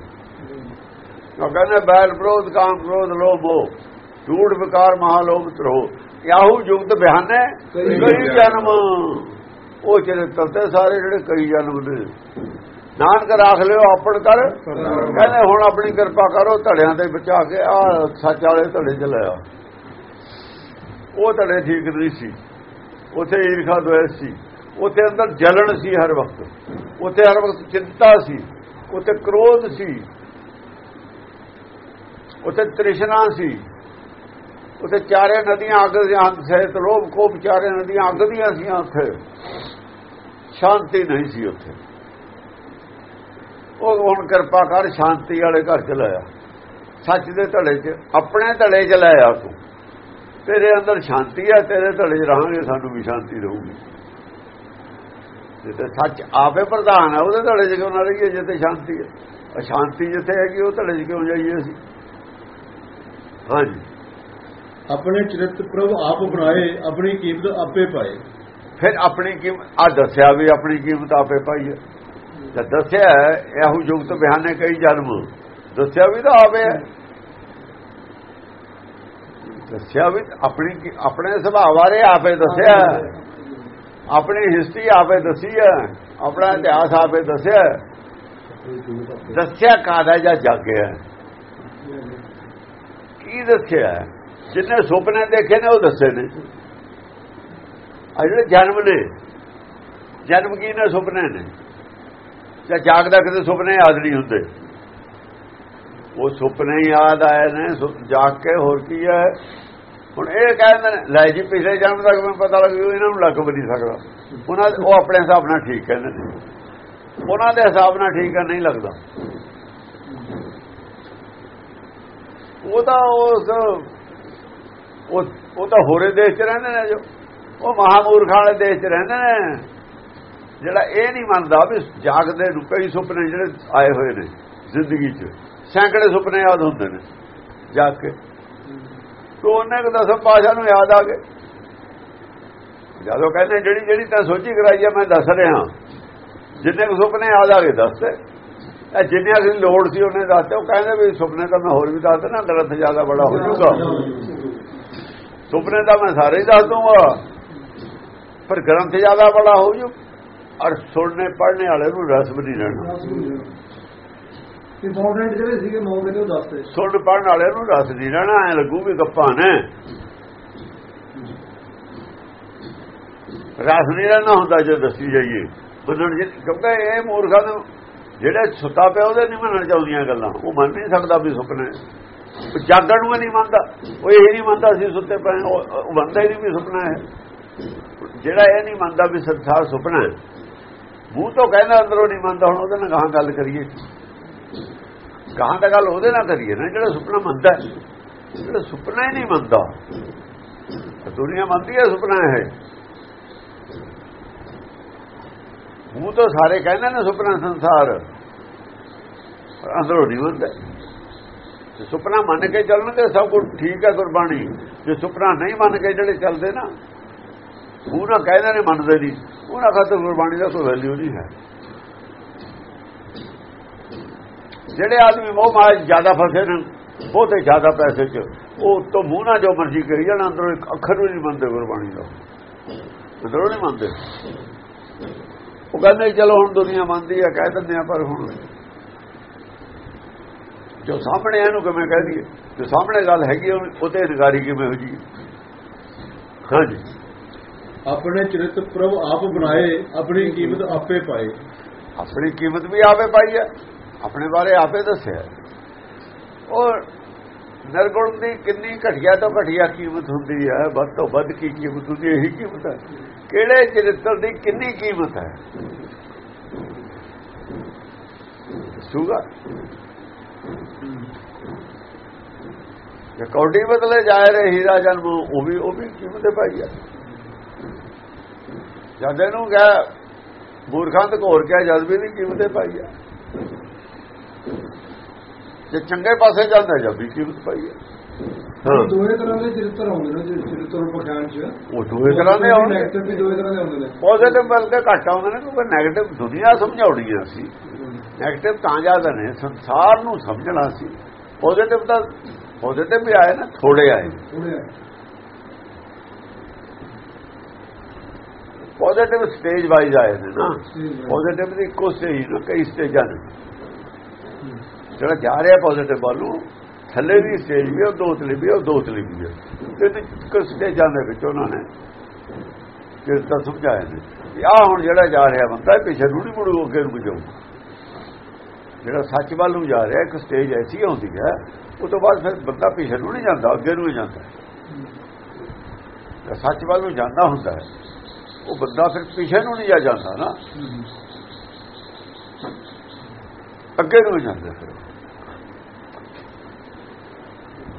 ਉਹ ਕਹਿੰਦੇ ਬੈਰ ਵਿਰੋਧ ਕਾਮ ਕ੍ਰੋਧ ਲੋਭ ਮੋਹ ਝੂਠ ਵਿਕਾਰ ਮਹਾਲੋਭ ਤਰੋ ਯਾਹੂ ਜੁਗਤ ਬਿਆਨੇ ਕਈ ਜਨਮ। ਉਹ ਚਰਿੱਤਰ ਤੇ ਸਾਰੇ ਜਿਹੜੇ ਕਈ ਜਨਮ ਨੇ। ਨਾਨਕ ਰਾਖ ਲਿਓ ਆਪਣ ਕਰ। ਕਹਿੰਦੇ ਹੁਣ ਆਪਣੀ ਕਿਰਪਾ ਕਰੋ ਧੜਿਆਂ ਤੇ ਬਚਾ ਕੇ ਆ ਸੱਚ ਵਾਲੇ ਧੜੇ ਚ ਲਿਆ ਉਹ ਧੜੇ ਠੀਕ ਨਹੀਂ ਸੀ। ਉਥੇ ਈਰਖਾ ਦੁਆਸ ਸੀ। ਉਥੇ ਅੰਦਰ ਜਲਣ ਸੀ ਹਰ ਵਕਤ। ਉਥੇ ਹਰ ਵਕਤ ਚਿੰਤਾ ਸੀ। ਉਥੇ ਕ੍ਰੋਧ ਸੀ। ਉਥੇ ਤ੍ਰਿਸ਼ਨਾ ਸੀ। ਉਥੇ ਚਾਰੇ ਨਦੀਆਂ ਅੱਗ ਦੀਆਂ ਸਹਿਤ ਲੋਭ ਕੋਪ ਚਾਰੇ ਨਦੀਆਂ ਅੱਗ ਦੀਆਂ ਸੀ ਉੱਥੇ। ਸ਼ਾਂਤੀ ਨਹੀਂ ਸੀ ਉੱਥੇ। ਉਹ ਹੁਣ ਕਿਰਪਾ ਕਰ ਸ਼ਾਂਤੀ ਵਾਲੇ ਘਰ ਚ ਲਾਇਆ। ਸੱਚ ਦੇ ਧੜੇ 'ਚ, ਆਪਣੇ ਧੜੇ 'ਚ ਲਾਇਆ ਤੂੰ। ਤੇਰੇ ਅੰਦਰ ਸ਼ਾਂਤੀ ਹੈ ਤੇਰੇ ਧੜੇ 'ਚ ਰਹਾਂਗੇ ਸਾਨੂੰ ਵੀ ਸ਼ਾਂਤੀ ਰਹੂਗੀ। ਜਿੱਤੇ ਸੱਚ ਆਪੇ ਪ੍ਰਧਾਨ ਹੈ ਉਹਦੇ ਧੜੇ 'ਚ ਕਿਉਂ ਨਾ ਰਹੀਏ ਜਿੱਤੇ ਸ਼ਾਂਤੀ ਹੈ। ਅਸ਼ਾਂਤੀ ਜਿੱਥੇ ਹੈਗੀ ਉਹ ਧੜੇ 'ਚ ਕਿਉਂ ਜਾਈਏ ਅਸੀਂ? ਹਾਂਜੀ। ਆਪਣੇ ਚਰਿਤ ਪ੍ਰਭ ਆਪ ਬਣਾਏ ਆਪਣੀ ਕੀਮਤ ਆਪੇ ਪਾਏ। ਫਿਰ ਆਪਣੀ ਕੀਮਤ ਆ ਦੱਸਿਆ ਵੀ ਆਪਣੀ ਕੀਮਤ ਆਪੇ ਪਾਈ ਹੈ। ਜਦ ਦੱਸਿਆ ਇਹੋ ਜੁਗਤ ਬਿਆਨੇ ਕਈ ਜਨਮ। ਦੱਸਿਆ ਵੀ ਤਾਂ ਆਪੇ ਹੈ। ਦੱਸਿਆ ਵੀ ਆਪਣੀ ਆਪਣੇ ਸੁਭਾਅ ਬਾਰੇ ਆਪੇ ਦੱਸਿਆ। ਆਪਣੀ ਹਿਸਟਰੀ ਆਪੇ ਦੱਸੀ ਹੈ। ਆਪਣਾ ਇਤਿਹਾਸ ਆਪੇ ਦੱਸਿਆ। ਦੱਸਿਆ ਕਾਦਾ ਜਾਂ ਜਾਗਿਆ ਕੀ ਦੱਸਿਆ ਜਿੰਨੇ ਸੁਪਨੇ ਦੇਖੇ ਨੇ ਉਹ ਦੱਸੇ ਨੇ। ਆ ਜਿਹੜੇ ਜਨਮ ਨੇ ਜਨਮ ਕੀ ਨੇ ਸੁਪਨੇ ਨੇ? ਜਾਂ ਜਾਗਦਾ ਕਿਤੇ ਸੁਪਨੇ ਨਹੀਂ ਹੁੰਦੇ। ਉਹ ਸੁਪਨੇ ਯਾਦ ਆਏ ਨੇ ਜਾਗ ਕੇ ਹੋਰ ਕੀ ਹੈ? ਹੁਣ ਇਹ ਕਹਿੰਦੇ ਨੇ, ਲੈ ਜੀ, ਪਿਛਲੇ ਜਨਮ ਤੱਕ ਮੈਨੂੰ ਪਤਾ ਲੱਗ ਜੂ, ਇਹਨਾਂ ਨੂੰ ਲੱਗ ਵੀ ਨਹੀਂ ਸਕਦਾ। ਉਹਨਾਂ ਉਹ ਆਪਣੇ ਹਿਸਾਬ ਨਾਲ ਠੀਕ ਕਹਿੰਦੇ ਨੇ। ਉਹਨਾਂ ਦੇ ਹਿਸਾਬ ਨਾਲ ਠੀਕ ਹੈ ਨਹੀਂ ਲੱਗਦਾ। ਉਹ ਤਾਂ ਉਸ ਉਹ ਤਾਂ ਹੋਰੇ ਦੇਸ਼ 'ਚ ਰਹਿੰਦੇ ਨੇ ਜੋ। ਉਹ ਮਹਾਮੂਰਖਾਂ ਵਾਲੇ ਦੇਸ਼ 'ਚ ਰਹਿੰਦੇ ਨੇ। ਜਿਹੜਾ ਇਹ ਨਹੀਂ ਮੰਨਦਾ ਵੀ ਜਾਗਦੇ ਨੂੰ ਕਈ ਸੁਪਨੇ ਜਿਹੜੇ ਆਏ ਹੋਏ ਨੇ ਜ਼ਿੰਦਗੀ 'ਚ। ਸੈਂਕੜੇ ਸੁਪਨੇ ਯਾਦ ਹੁੰਦੇ ਨੇ ਜਾ ਕੇ। ਤੋਂ ਉਹਨੇ ਕਿ ਦਸਮ ਪਾਸ਼ਾ ਨੂੰ ਯਾਦ ਆ ਗਏ। ਜਦੋਂ ਕਹਿੰਦੇ, ਜਿਹੜੀ ਜਿਹੜੀ ਤਾਂ ਸੋਚੀ ਕਰਾਈ ਆ, ਮੈਂ ਦੱਸ ਰਿਹਾ ਜਿੰਨੇ ਕੁ ਸੁਪਨੇ ਯਾਦ ਆ ਗਏ ਦੱਸਦੇ ਇਹ ਜਿੰਨੇ ਅਸੀਂ ਲੋੜ ਸੀ, ਉਹਨੇ ਦੱਸਦੇ ਉਹ ਕਹਿੰਦੇ ਵੀ ਸੁਪਨੇ ਤਾਂ ਮੈਂ ਹੋਰ ਵੀ ਦੱਸ ਦੇਣਾ ਗ੍ਰੰਥ ਜ਼ਿਆਦਾ ਬੜਾ ਹੋ ਜਾਊਗਾ। ਸੁਪਨੇ ਤਾਂ ਮੈਂ ਸਾਰੇ ਹੀ ਦੱਸ ਦੂੰਗਾ ਪਰ ਗ੍ਰੰਥ ਜ਼ਿਆਦਾ ਬੜਾ ਹੋ ਜੂ, ਔਰ ਸੁਣਨੇ, ਪੜ੍ਹਨੇ ਵਾਲੇ ਨੂੰ ਰਸ ਵੀ ਨਹੀਂ ਰਹਿਣਾ। ਇੰਪੋਰਟੈਂਟ ਜਿਹੜੇ ਸੀਗੇ ਮੌਕੇ ਤੇ ਉਹ ਦੱਸਦੇ। ਸੁਣ ਪੜ੍ਹਨ ਵਾਲੇ ਨੂੰ ਰਸ ਨਹੀਂ ਰਹਿਣਾ ਐ ਲੱਗੂ ਵੀ ਗੱਪਾਂ ਨੇ। ਰਸ ਨਹੀਂ ਰਹਿਣਾ ਹੁੰਦਾ ਜੇ ਦੱਸੀ ਜਾਈਏ। ਮੰਨਣ ਜੀ ਕਿਉਂਕਿ ਇਹ ਮੂਰਖਾਂ ਨੂੰ ਜਿਹੜੇ ਸੁੱਤਾ ਪਿਆ, ਉਹਦੇ ਨਹੀਂ ਮੰਨਣ ਚਾਹੁੰਦੀਆਂ ਗੱਲਾਂ। ਉਹ ਮੰਨ ਨਹੀਂ ਸਕਦਾ ਵੀ ਸੁਪਨੇ ਜਾਗਣ ਨੂੰ ਨਹੀਂ ਮੰਨਦਾ। ਉਹ ਇਹ ਨਹੀਂ ਮੰਨਦਾ ਸੀ ਸੁੱਤੇ ਪਏ ਉਹ ਮੰਨਦਾ ਹੀ ਨਹੀਂ ਵੀ ਸੁਪਨਾ ਹੈ। ਜਿਹੜਾ ਇਹ ਨਹੀਂ ਮੰਨਦਾ ਵੀ ਸੰਸਾਰ ਸੁਪਨਾ ਹੈ। ਮੂੰਹ ਤੋਂ ਕਹਿੰਦਾ ਅੰਦਰੋਂ ਨਹੀਂ ਮੰਨਦਾ, ਹੁਣ ਉਹਦੇ ਨਾਲ ਗਾਹਾਂ ਗੱਲ ਕਰੀਏ? ਗਾਹਾਂ ਦਾ ਗੱਲ ਉਹਦੇ ਨਾਲ ਕਰੀਏ ਨਾ, ਜਿਹੜਾ ਸੁਪਨਾ ਮੰਨਦਾ ਜਿਹੜਾ ਸੁਪਨਾ ਹੀ ਨਹੀਂ ਮੰਨਦਾ। ਦੁਨੀਆ ਮੰਨਦੀ ਹੈ ਸੁਪਨਾ ਹੈ ਮੂੰਹ ਤਾਂ ਸਾਰੇ ਕਹਿੰਦੇ ਨੇ ਸੁਪਨਾ ਸੰਸਾਰ। ਪਰ ਅੰਦਰੋਂ ਨਹੀਂ ਮੰਨਦਾ। ਜੇ ਸੁਪਨਾ ਮੰਨ ਕੇ ਚੱਲਣਗੇ, ਸਭ ਕੁਝ ਠੀਕ ਹੈ ਗੁਰਬਾਣੀ। ਜੇ ਸੁਪਨਾ ਨਹੀਂ ਮੰਨ ਕੇ ਜਿਹੜੇ ਚੱਲਦੇ ਨਾ ਉਹਨਾਂ ਕਹਿੰਦੇ ਨੇ ਮੰਨਦੇ ਨਹੀਂ। ਉਹਨਾਂ ਖਾਤਰ ਗੁਰਬਾਣੀ ਦਾ ਕੋਈ ਵੈਲਿਊ ਨਹੀਂ ਹੈ। ਜਿਹੜੇ ਆਦਮੀ ਮੋਹ ਮਾਇਆ ਜ਼ਿਆਦਾ ਫਸੇ ਨੇ ਬਹੁਤੇ ਜ਼ਿਆਦਾ ਪੈਸੇ 'ਚ ਉਹ ਤੋਂ ਮੂੰਹ ਨਾਲ ਜੋ ਮਰਜ਼ੀ ਕਰੀ ਜਾਣ ਅੰਦਰੋਂ ਇੱਕ ਅੱਖਰ ਵੀ ਨਹੀਂ ਮੰਨਦੇ ਗੁਰਬਾਣੀ ਦਾ ਅੰਦਰੋਂ ਨਹੀਂ ਮੰਨਦੇ। ਉਹ ਕਹਿੰਦੇ ਚਲੋ ਹੁਣ ਦੁਨੀਆ ਮੰਨਦੀ ਹੈ ਕਹਿ ਦਿੰਦੇ ਆ ਪਰ ਹੁਣ ਜੋ ਸਾਹਮਣੇ ਇਹਨੂੰ ਕਿਵੇਂ ਕਹਿ ਦਈਏ? ਜੋ ਸਾਹਮਣੇ ਗੱਲ ਹੈਗੀ ਉਹਦੇ ਇਨਕਾਰੀ ਕਿਵੇਂ ਹੋ ਜੀ ਹਾਂਜੀ। ਆਪਣੇ ਚਰਿਤ ਪ੍ਰਭ ਆਪ ਬਣਾਏ ਆਪਣੀ ਕੀਮਤ ਆਪੇ ਪਾਏ। ਆਪਣੀ ਕੀਮਤ ਵੀ ਆਪੇ ਪਾਈ ਹੈ ਆਪਣੇ ਬਾਰੇ ਆਪੇ ਦੱਸਿਆ ਔਰ ਨਿਰਗੁਣ ਦੀ ਕਿੰਨੀ ਘਟਿਆ ਤੋਂ ਘਟਿਆ ਕੀਮਤ ਹੁੰਦੀ ਹੈ, ਵੱਧ ਤੋਂ ਵੱਧ ਕੀ ਕੀਮਤ ਹੁੰਦੀ ਹੈ, ਇਹੀ ਕੀਮਤ ਹੈ। ਕਿਹੜੇ ਚਰਿੱਤਰ ਦੀ ਕਿੰਨੀ ਕੀਮਤ ਹੈ? ਸੁਗਾ ਜੇ ਕੌਡੀ ਬਦਲੇ ਜਾਏ ਰਹੇ ਹੀਰਾ ਜਨਮ, ਉਹ ਵੀ ਉਹ ਵੀ ਕੀਮਤ ਪਾਈ ਆ ਜਦ ਇਹਨੂੰ ਗਿਆ ਮੂਰਖਾਂ ਤੇ ਘੋਰ ਕੇ ਜਦ ਵੀ ਦੀ ਕੀਮਤ ਪਾਈ ਆ ਜੇ ਚੰਗੇ ਪਾਸੇ ਜਾਂਦਾ ਜਦ ਵੀ ਕੀਮਤ ਪਾਈ ਹੈ। ਹਾਂ। ਦੋਵੇਂ ਤਰ੍ਹਾਂ ਦੇ ਚਰਿੱਤਰ ਆਉਂਦੇ ਨੇ ਜੇ ਚਰਿੱਤਰ ਪਛਾਣ ਚ। ਉਹ ਦੋਵੇਂ ਤਰ੍ਹਾਂ ਦੇ ਆਉਂਦੇ ਨੈਗੇਟਿਵ ਵੀ ਦੋਵੇਂ ਤਰ੍ਹਾਂ ਦੇ ਆਉਂਦੇ ਨੇ। ਪੋਜ਼ਿਟਿਵ ਬਲਕਿ ਘੱਟ ਆਉਂਦੇ ਨੇ ਕਿਉਂਕਿ 네ਗੇਟਿਵ ਦੁਨੀਆ ਸਮਝਾਉਣੀ ਹੈ ਸੀ 네ਗੇਟਿਵ ਤਾਂ ਜ਼ਿਆਦਾ ਨੇ ਸੰਸਾਰ ਨੂੰ ਸਮਝਣਾ ਸੀ। ਪੋਜ਼ਿਟਿਵ ਤਾਂ ਪੋਜ਼ਿਟਿਵ ਵੀ ਆਏ ਨਾ ਥੋੜੇ ਆਏ। ਪੋਜ਼ਿਟਿਵ ਸਟੇਜ ਵਾਈਜ਼ ਆਏ ਨੇ ਨਾ। ਪੋਜ਼ਿਟਿਵ ਦੀ ਇੱਕੋ ਸਟੇਜ ਨਾ ਕਈ ਸਟੇਜਾਂ ਨੇ। ਜਿਹੜਾ ਜਾ ਰਿਹਾ ਪੋਜ਼ਿਟਿਵ ਨੂੰ, ਥੱਲੇ ਦੀ ਸਟੇਜ ਵੀ ਉਹ ਦੋਤਲੀ ਵੀ ਉਹ ਦੋਤਲੀ ਵੀ ਤੇ ਇੱਕ ਸਟੇਜਾਂ ਦੇ ਵਿੱਚ ਉਹਨਾਂ ਨੇ ਕਿਸ ਤਰ੍ਹਾਂ ਸਮਝਾਇਆ ਨੇ ਆ ਹੁਣ ਜਿਹੜਾ ਜਾ ਰਿਹਾ ਬੰਦਾ ਪਿੱਛੇ ਨੂੰ ਨਹੀਂ ਮੁੜੂ, ਅੱਗੇ ਨੂੰ ਜਾਊ। ਜਿਹੜਾ ਸੱਚ ਵੱਲ ਨੂੰ ਜਾ ਰਿਹਾ, ਇੱਕ ਸਟੇਜ ਐਸੀ ਆਉਂਦੀ ਹੈ ਉਸ ਤੋਂ ਬਾਅਦ ਫਿਰ ਬੰਦਾ ਪਿੱਛੇ ਨੂੰ ਨਹੀਂ ਜਾਂਦਾ, ਅੱਗੇ ਨੂੰ ਹੀ ਜਾਂਦਾ। ਸੱਚ ਵੱਲ ਨੂੰ ਜਾਂਦਾ ਹੁੰਦਾ ਹੈ, ਉਹ ਬੰਦਾ ਫਿਰ ਪਿੱਛੇ ਨੂੰ ਨਹੀਂ ਜਾ ਜਾਂਦਾ ਨਾ। ਅੱਗੇ ਨੂੰ ਜਾਂਦਾ ਫਿਰ।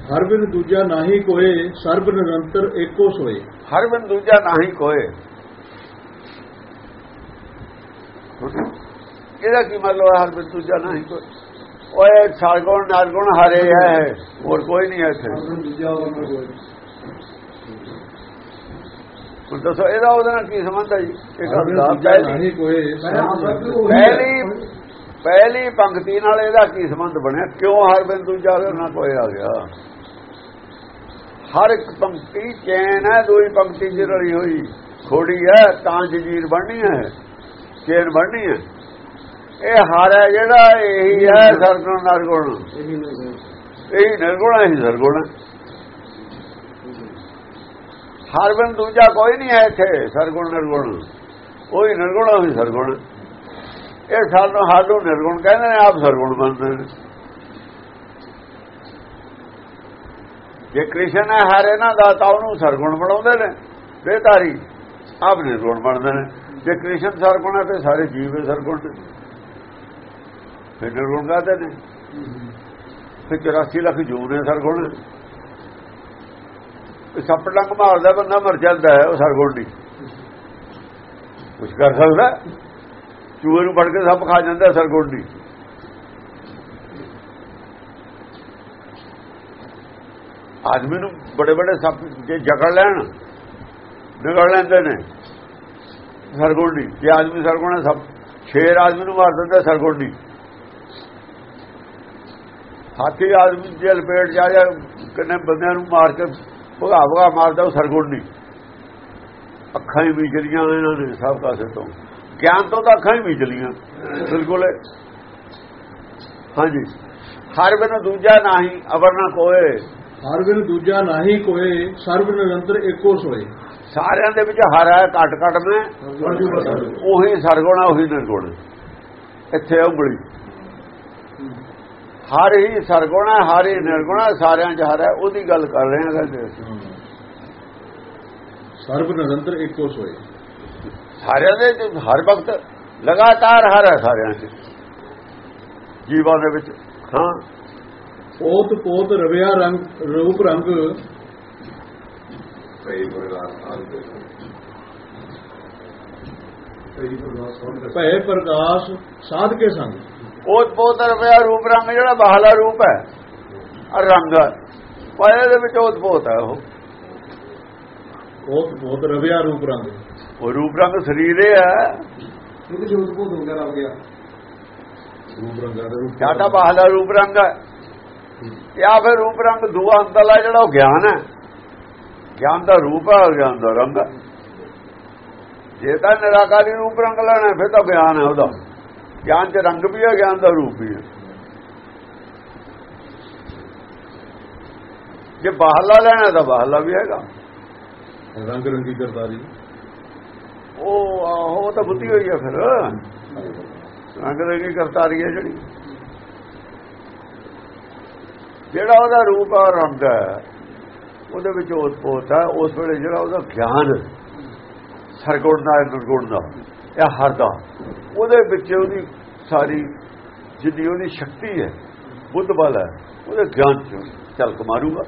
ਹਰ ਬਿਨ ਦੂਜਾ ਨਾਹੀ ਕੋਏ ਸਰਬ ਨਿਰੰਤਰ ਏਕੋ ਸੋਏ। ਹਰ ਬਿਨ ਦੂਜਾ ਨਹੀਂ ਕੋਏ। ਇਹਦਾ ਕੀ ਮਤਲਬ ਹੈ ਹਰ ਬਿਨ ਦੂਜਾ ਨਹੀਂ ਕੋਈ ਓਏ ਸਰਗੁਣ ਨਰਗੁਣ ਹਰੇ ਹੈ ਹੋਰ ਕੋਈ ਨਹੀਂ ਹੈ ਇੱਥੇ। ਕੋਈ ਹੁਣ ਦੱਸੋ ਇਹਦਾ ਉਹਦੇ ਨਾਲ ਕੀ ਸੰਬੰਧ ਹੈ ਜੀ? ਇਹ ਗੱਲ ਦਾ ਨਾਹੀ ਕੋਏ ਸਰਬ ਪਹਿਲੀ ਪਹਿਲੀ ਪੰਕਤੀ ਨਾਲ ਇਹਦਾ ਕੀ ਸੰਬੰਧ ਬਣਿਆ? ਕਿਉਂ ਹਰ ਬਿਨ ਦੂਜਾ ਨਾ ਕੋਈ ਆ ਗਿਆ? ਹਰ ਇੱਕ ਪੰਕਤੀ ਚੈਨ ਹੈ ਦੋਈ ਪੰਕਤੀ ਚ ਰਲੀ ਹੋਈ। ਖੋੜੀ ਹੈ ਤਾਂ ਜਜੀਰ ਬਣਨੀ ਹੈ ਚੈਨ ਬਣਨੀ ਹੈ। ਇਹ ਹਰ ਹੈ ਜਿਹੜਾ ਇਹੀ ਹੈ ਸਰਗੁਣ ਨਰਗੁਣ। ਇਹੀ ਨਿਰਗੁਣ। ਹੈ ਸਰਗੁਣ। ਹੈ। ਹਰ ਬਿਨ ਦੂਜਾ ਕੋਈ ਨਹੀਂ ਹੈ ਇੱਥੇ ਸਰਗੁਣ ਨਿਰਗੁਣ। ਕੋਈ ਨਿਰਗੁਣ ਹੋਈ ਸਰਗੁਣ। ਇਹ ਸਾਨੂੰ ਹਾਲੂ ਨਿਰਗੁਣ ਕਹਿੰਦੇ ਨੇ ਆਪ ਸਰਗੁਣ ਬਣਦੇ ਨੇ। ਜੇ ਕ੍ਰਿਸ਼ਨ ਹੈ, ਹਰ ਇਹਨਾਂ ਦਾ ਤਾਂ ਉਹਨੂੰ ਸਰਗੁਣ ਬਣਾਉਂਦੇ ਨੇ ਬੇਤਾਰੀ ਆਪ ਨਿਰਗੁਣ ਬਣਦੇ ਨੇ। ਜੇ ਕ੍ਰਿਸ਼ਨ ਸਰਗੁਣ ਹੈ, ਤੇ ਸਾਰੇ ਜੀਵ ਸਰਗੁਣ ਨੇ। ਫਿਰ ਨਿਰਗੁਣ ਕਹਦੇ ਨੇ? ਫਿਰ 84 ਲੱਖ ਜੂਨ ਨੇ। ਸਰਗੁਣ ਸੱਪ ਡੰਗ ਮਾਰਦਾ, ਬੰਦਾ ਮਰ ਜਾਂਦਾ ਹੈ, ਉਹ ਸਰਗੁਣ ਨਹੀਂ। ਕੁਝ ਕਰ ਸਕਦਾ? ਚੂਹੇ ਨੂੰ ਫੜ ਕੇ ਸੱਪ ਖਾ ਜਾਂਦਾ, ਸਰਗੁਣ ਨਹੀਂ। ਆਦਮੀ ਨੂੰ ਬੜੇ ਬੜੇ ਸੱਪ ਜੇ ਜਕੜ ਲੈਣ ਨਿਕਲ ਲੈਂਦੇ ਨੇ। ਸਰਗੁਣ ਨਹੀਂ ਜੇ ਆਦਮੀ ਸਰਗੁਣ ਹੈ ਸੱਪ, ਸ਼ੇਰ ਆਦਮੀ ਨੂੰ ਮਾਰ ਦਿੰਦਾ ਸਰਗੁਣ ਨਹੀਂ ਹਾਥੀ ਆਦਮੀ ਜੇ ਲਪੇਟ ਜਾ ਜਾ ਕਿੰਨੇ ਬੰਦਿਆਂ ਨੂੰ ਮਾਰ ਕੇ ਭਗਾ ਭਗਾ ਮਾਰਦਾ ਉਹ ਸਰਗੁਣ ਨਹੀਂ ਅੱਖਾਂ ਹੀ ਵਿਚਲੀਆਂ ਇਹਨਾਂ ਨੇ ਸਭ ਕਾਸੇ ਤੋਂ। ਗਿਆਨ ਤੋਂ ਤਾਂ ਅੱਖਾਂ ਹੀ ਵਿਚਲੀਆਂ ਬਿਲਕੁਲ। ਹਾਂਜੀ। ਹਰ ਬਿਨ ਦੂਜਾ ਨਹੀਂ, ਅਵਰ ਨਾ ਕੋਏ। ਹਰ ਬਿਨ ਦੂਜਾ ਨਾਹੀ ਕੋਏ ਸਰਬ ਨਿਰੰਤਰ ਏਕੋ ਸੋਏ। ਸਾਰਿਆਂ ਦੇ ਵਿੱਚ ਹਰ ਹੈ ਘਟ ਘਟ ਮੈਂ ਉਹੀ ਸਰਗੁਣ ਉਹੀ ਨਿਰਗੁਣ। ਇੱਥੇ ਉਂਗਲੀ। ਹਰ ਹੀ ਸਰਗੁਣ ਹਰ ਹੀ ਨਿਰਗੁਣ ਸਾਰਿਆਂ 'ਚ ਹਰ ਹੈ ਉਹਦੀ ਗੱਲ ਕਰ ਰਹੇ ਹਾਂ ਅਸੀਂ। ਸਰਬ ਨਿਰੰਤਰ ਏਕੋ ਸੋਏ। ਸਾਰਿਆਂ ਦੇ ਹਰ ਵਕਤ ਲਗਾਤਾਰ ਹਰ ਹੈ ਸਾਰਿਆਂ 'ਚ। ਜੀਵਾਂ ਦੇ ਵਿੱਚ ਹਾਂ। ਪੋਤ ਪੋਤ ਰਵਿਆ ਰੰਗ ਰੂਪ ਰੰਗ। ਭੈ ਪ੍ਰਕਾਸ਼ ਸਾਧ ਕੇ ਸੰਗ। ਉਹ ਪੋਤ ਰੁਪਿਆ ਰੂਪ ਰੰਗ ਜਿਹੜਾ ਬਾਹਲਾ ਰੂਪ ਹੈ। ਔਰ ਰੰਗ ਪਾਇਆ ਦੇ ਵਿੱਚ ਉਹ ਪੋਤ ਹੈ ਉਹ। ਪੋਤ ਪੋਤ ਰਵਿਆ ਰੂਪ ਰੰਗ। ਉਹ ਰੂਪ ਰੰਗ ਸਰੀਰ ਹੀ ਇਹਦੇ ਜੋਤ ਪੋਤ ਹੋ ਗਿਆ ਲੱਗ ਗਿਆ। ਰੂਪ ਰੰਗਾਂ ਦਾ ਰੂਪ ਸਾਡਾ ਬਾਹਲਾ ਰੂਪ ਰੰਗ ਹੈ। ਜਾਂ ਫਿਰ ਰੂਪ ਰੰਗ ਦੂਆ ਅੰਦਰਲਾ ਜਿਹੜਾ ਉਹ ਗਿਆਨ ਹੈ। ਗਿਆਨ ਦਾ ਰੂਪ ਹੈ ਗਿਆਨ ਦਾ ਰੰਗ ਹੈ। ਜੇ ਤਾਂ ਨਿਰਾਕਾਰੀ ਰੂਪ ਰੰਗ ਲੈਣਾ ਫਿਰ ਤਾਂ ਗਿਆਨ ਹੈ ਉਹਦਾ। ਗਿਆਨ 'ਚ ਰੰਗ ਵੀ ਹੈ ਗਿਆਨ ਦਾ ਰੂਪ ਵੀ ਹੈ। ਜੇ ਬਾਹਲਾ ਲੈਣਾ ਤਾਂ ਬਾਹਲਾ ਵੀ ਹੈਗਾ। ਰੰਗ ਰੰਗੀ ਕਰਤਾਰੀ। ਉਹ ਆਹੋ ਉਹ ਤਾਂ ਬੁੱਧੀ ਹੋਈ ਹੈ ਫਿਰ। ਰੰਗ ਰੰਗੀ ਕਰਤਾਰੀ ਹੈ ਜਿਹੜੀ। ਜਿਹੜਾ ਉਹਦਾ ਰੂਪ ਆ, ਰੰਗ ਦਾ ਉਹਦੇ ਵਿੱਚ ਉਤਪੋਤ ਹੈ ਉਸ ਵੇਲੇ ਜਿਹੜਾ ਉਹਦਾ ਗਿਆਨ ਸਰਗੁਣ ਦਾ ਨਿਰਗੁਣ ਦਾ ਇਹ ਹਰ ਦਾ। ਉਹਦੇ ਵਿੱਚ ਉਹਦੀ ਸਾਰੀ ਜਿੱਦੀ ਉਹਦੀ ਸ਼ਕਤੀ ਹੈ, ਬੁੱਧ ਬਲ ਹੈ, ਉਹਦੇ ਗਿਆਨ ਚ ਚੱਲ ਮਾਰੂਗਾ।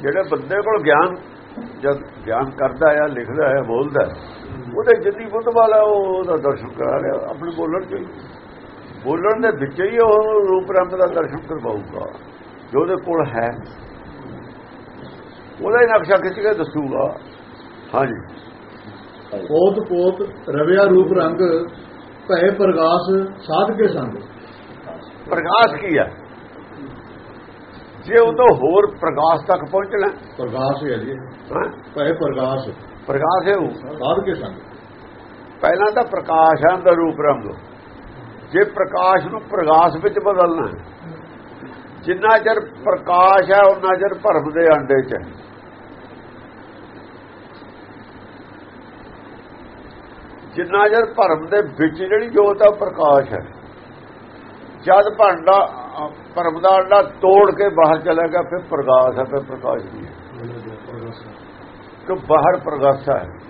ਜਿਹੜੇ ਬੰਦੇ ਕੋਲ ਗਿਆਨ, ਜਦ ਗਿਆਨ ਕਰਦਾ ਆ, ਲਿਖਦਾ ਆ, ਬੋਲਦਾ, ਉਹਦੇ ਜਿੱਦੀ ਬੁੱਧ ਬਲ ਹੈ ਉਹ ਉਹਦਾ ਦਰਸ਼ਨ ਕਰਾ ਰਿਹਾ, ਆਪਣੇ ਬੋਲਣ ਚ ਬੋਲਣ ਦੇ ਵਿੱਚ ਹੀ ਉਹ ਰੂਪ ਰੰਗ ਦਾ ਦਰਸ਼ਨ ਕਰਵਾਊਗਾ ਜੋ ਉਹਦੇ ਕੋਲ ਹੈ। ਉਹਦਾ ਹੀ ਨਕਸ਼ਾ ਖਿੱਚ ਕੇ ਦੱਸੂਗਾ। ਹਾਂਜੀ। ਪੋਤ ਪੋਤ ਰਵਿਆ ਰੂਪ ਰੰਗ ਭੈ ਪ੍ਰਕਾਸ਼ ਸਾਧ ਕੇ ਸੰਗ। ਪ੍ਰਕਾਸ਼ ਕੀ ਹੈ? ਜੇ ਉਹ ਤੋਂ ਹੋਰ ਪ੍ਰਕਾਸ਼ ਤੱਕ ਪਹੁੰਚਣਾ ਪ੍ਰਕਾਸ਼ ਹੈ ਜੀ। ਭੈ ਪ੍ਰਕਾਸ਼ ਪ੍ਰਕਾਸ਼ ਹੈ ਉਹ। ਸਾਧ ਕੇ ਸੰਗ। ਪਹਿਲਾਂ ਤਾਂ ਪ੍ਰਕਾਸ਼ ਹੈ ਅੰਦਰ ਰੂਪ ਰੰਗ। ਜੇ ਪ੍ਰਕਾਸ਼ ਨੂੰ ਪ੍ਰਕਾਸ਼ ਵਿੱਚ ਬਦਲਣਾ ਜਿੰਨਾ ਚਿਰ ਪ੍ਰਕਾਸ਼ ਹੈ ਉਹਨਾਂ ਚਿਰ ਭਰਮ ਦੇ ਅੰਡੇ 'ਚ ਹੈ। ਜਿੰਨਾ ਚਿਰ ਭਰਮ ਦੇ ਵਿੱਚ ਜਿਹੜੀ ਜੋਤ ਹੈ ਉਹ ਪ੍ਰਕਾਸ਼ ਹੈ। ਜਦ ਭਾਂਡਾ ਭਰਮ ਦਾ ਅੰਡਾ ਤੋੜ ਕੇ ਬਾਹਰ ਚਲਾ ਗਿਆ ਫਿਰ ਪ੍ਰਕਾਸ਼ ਹੈ ਫਿਰ ਪ੍ਰਕਾਸ਼ ਨਹੀਂ ਹੈ। ਕਿ ਬਾਹਰ ਪ੍ਰਗਾਸਾ ਹੈ।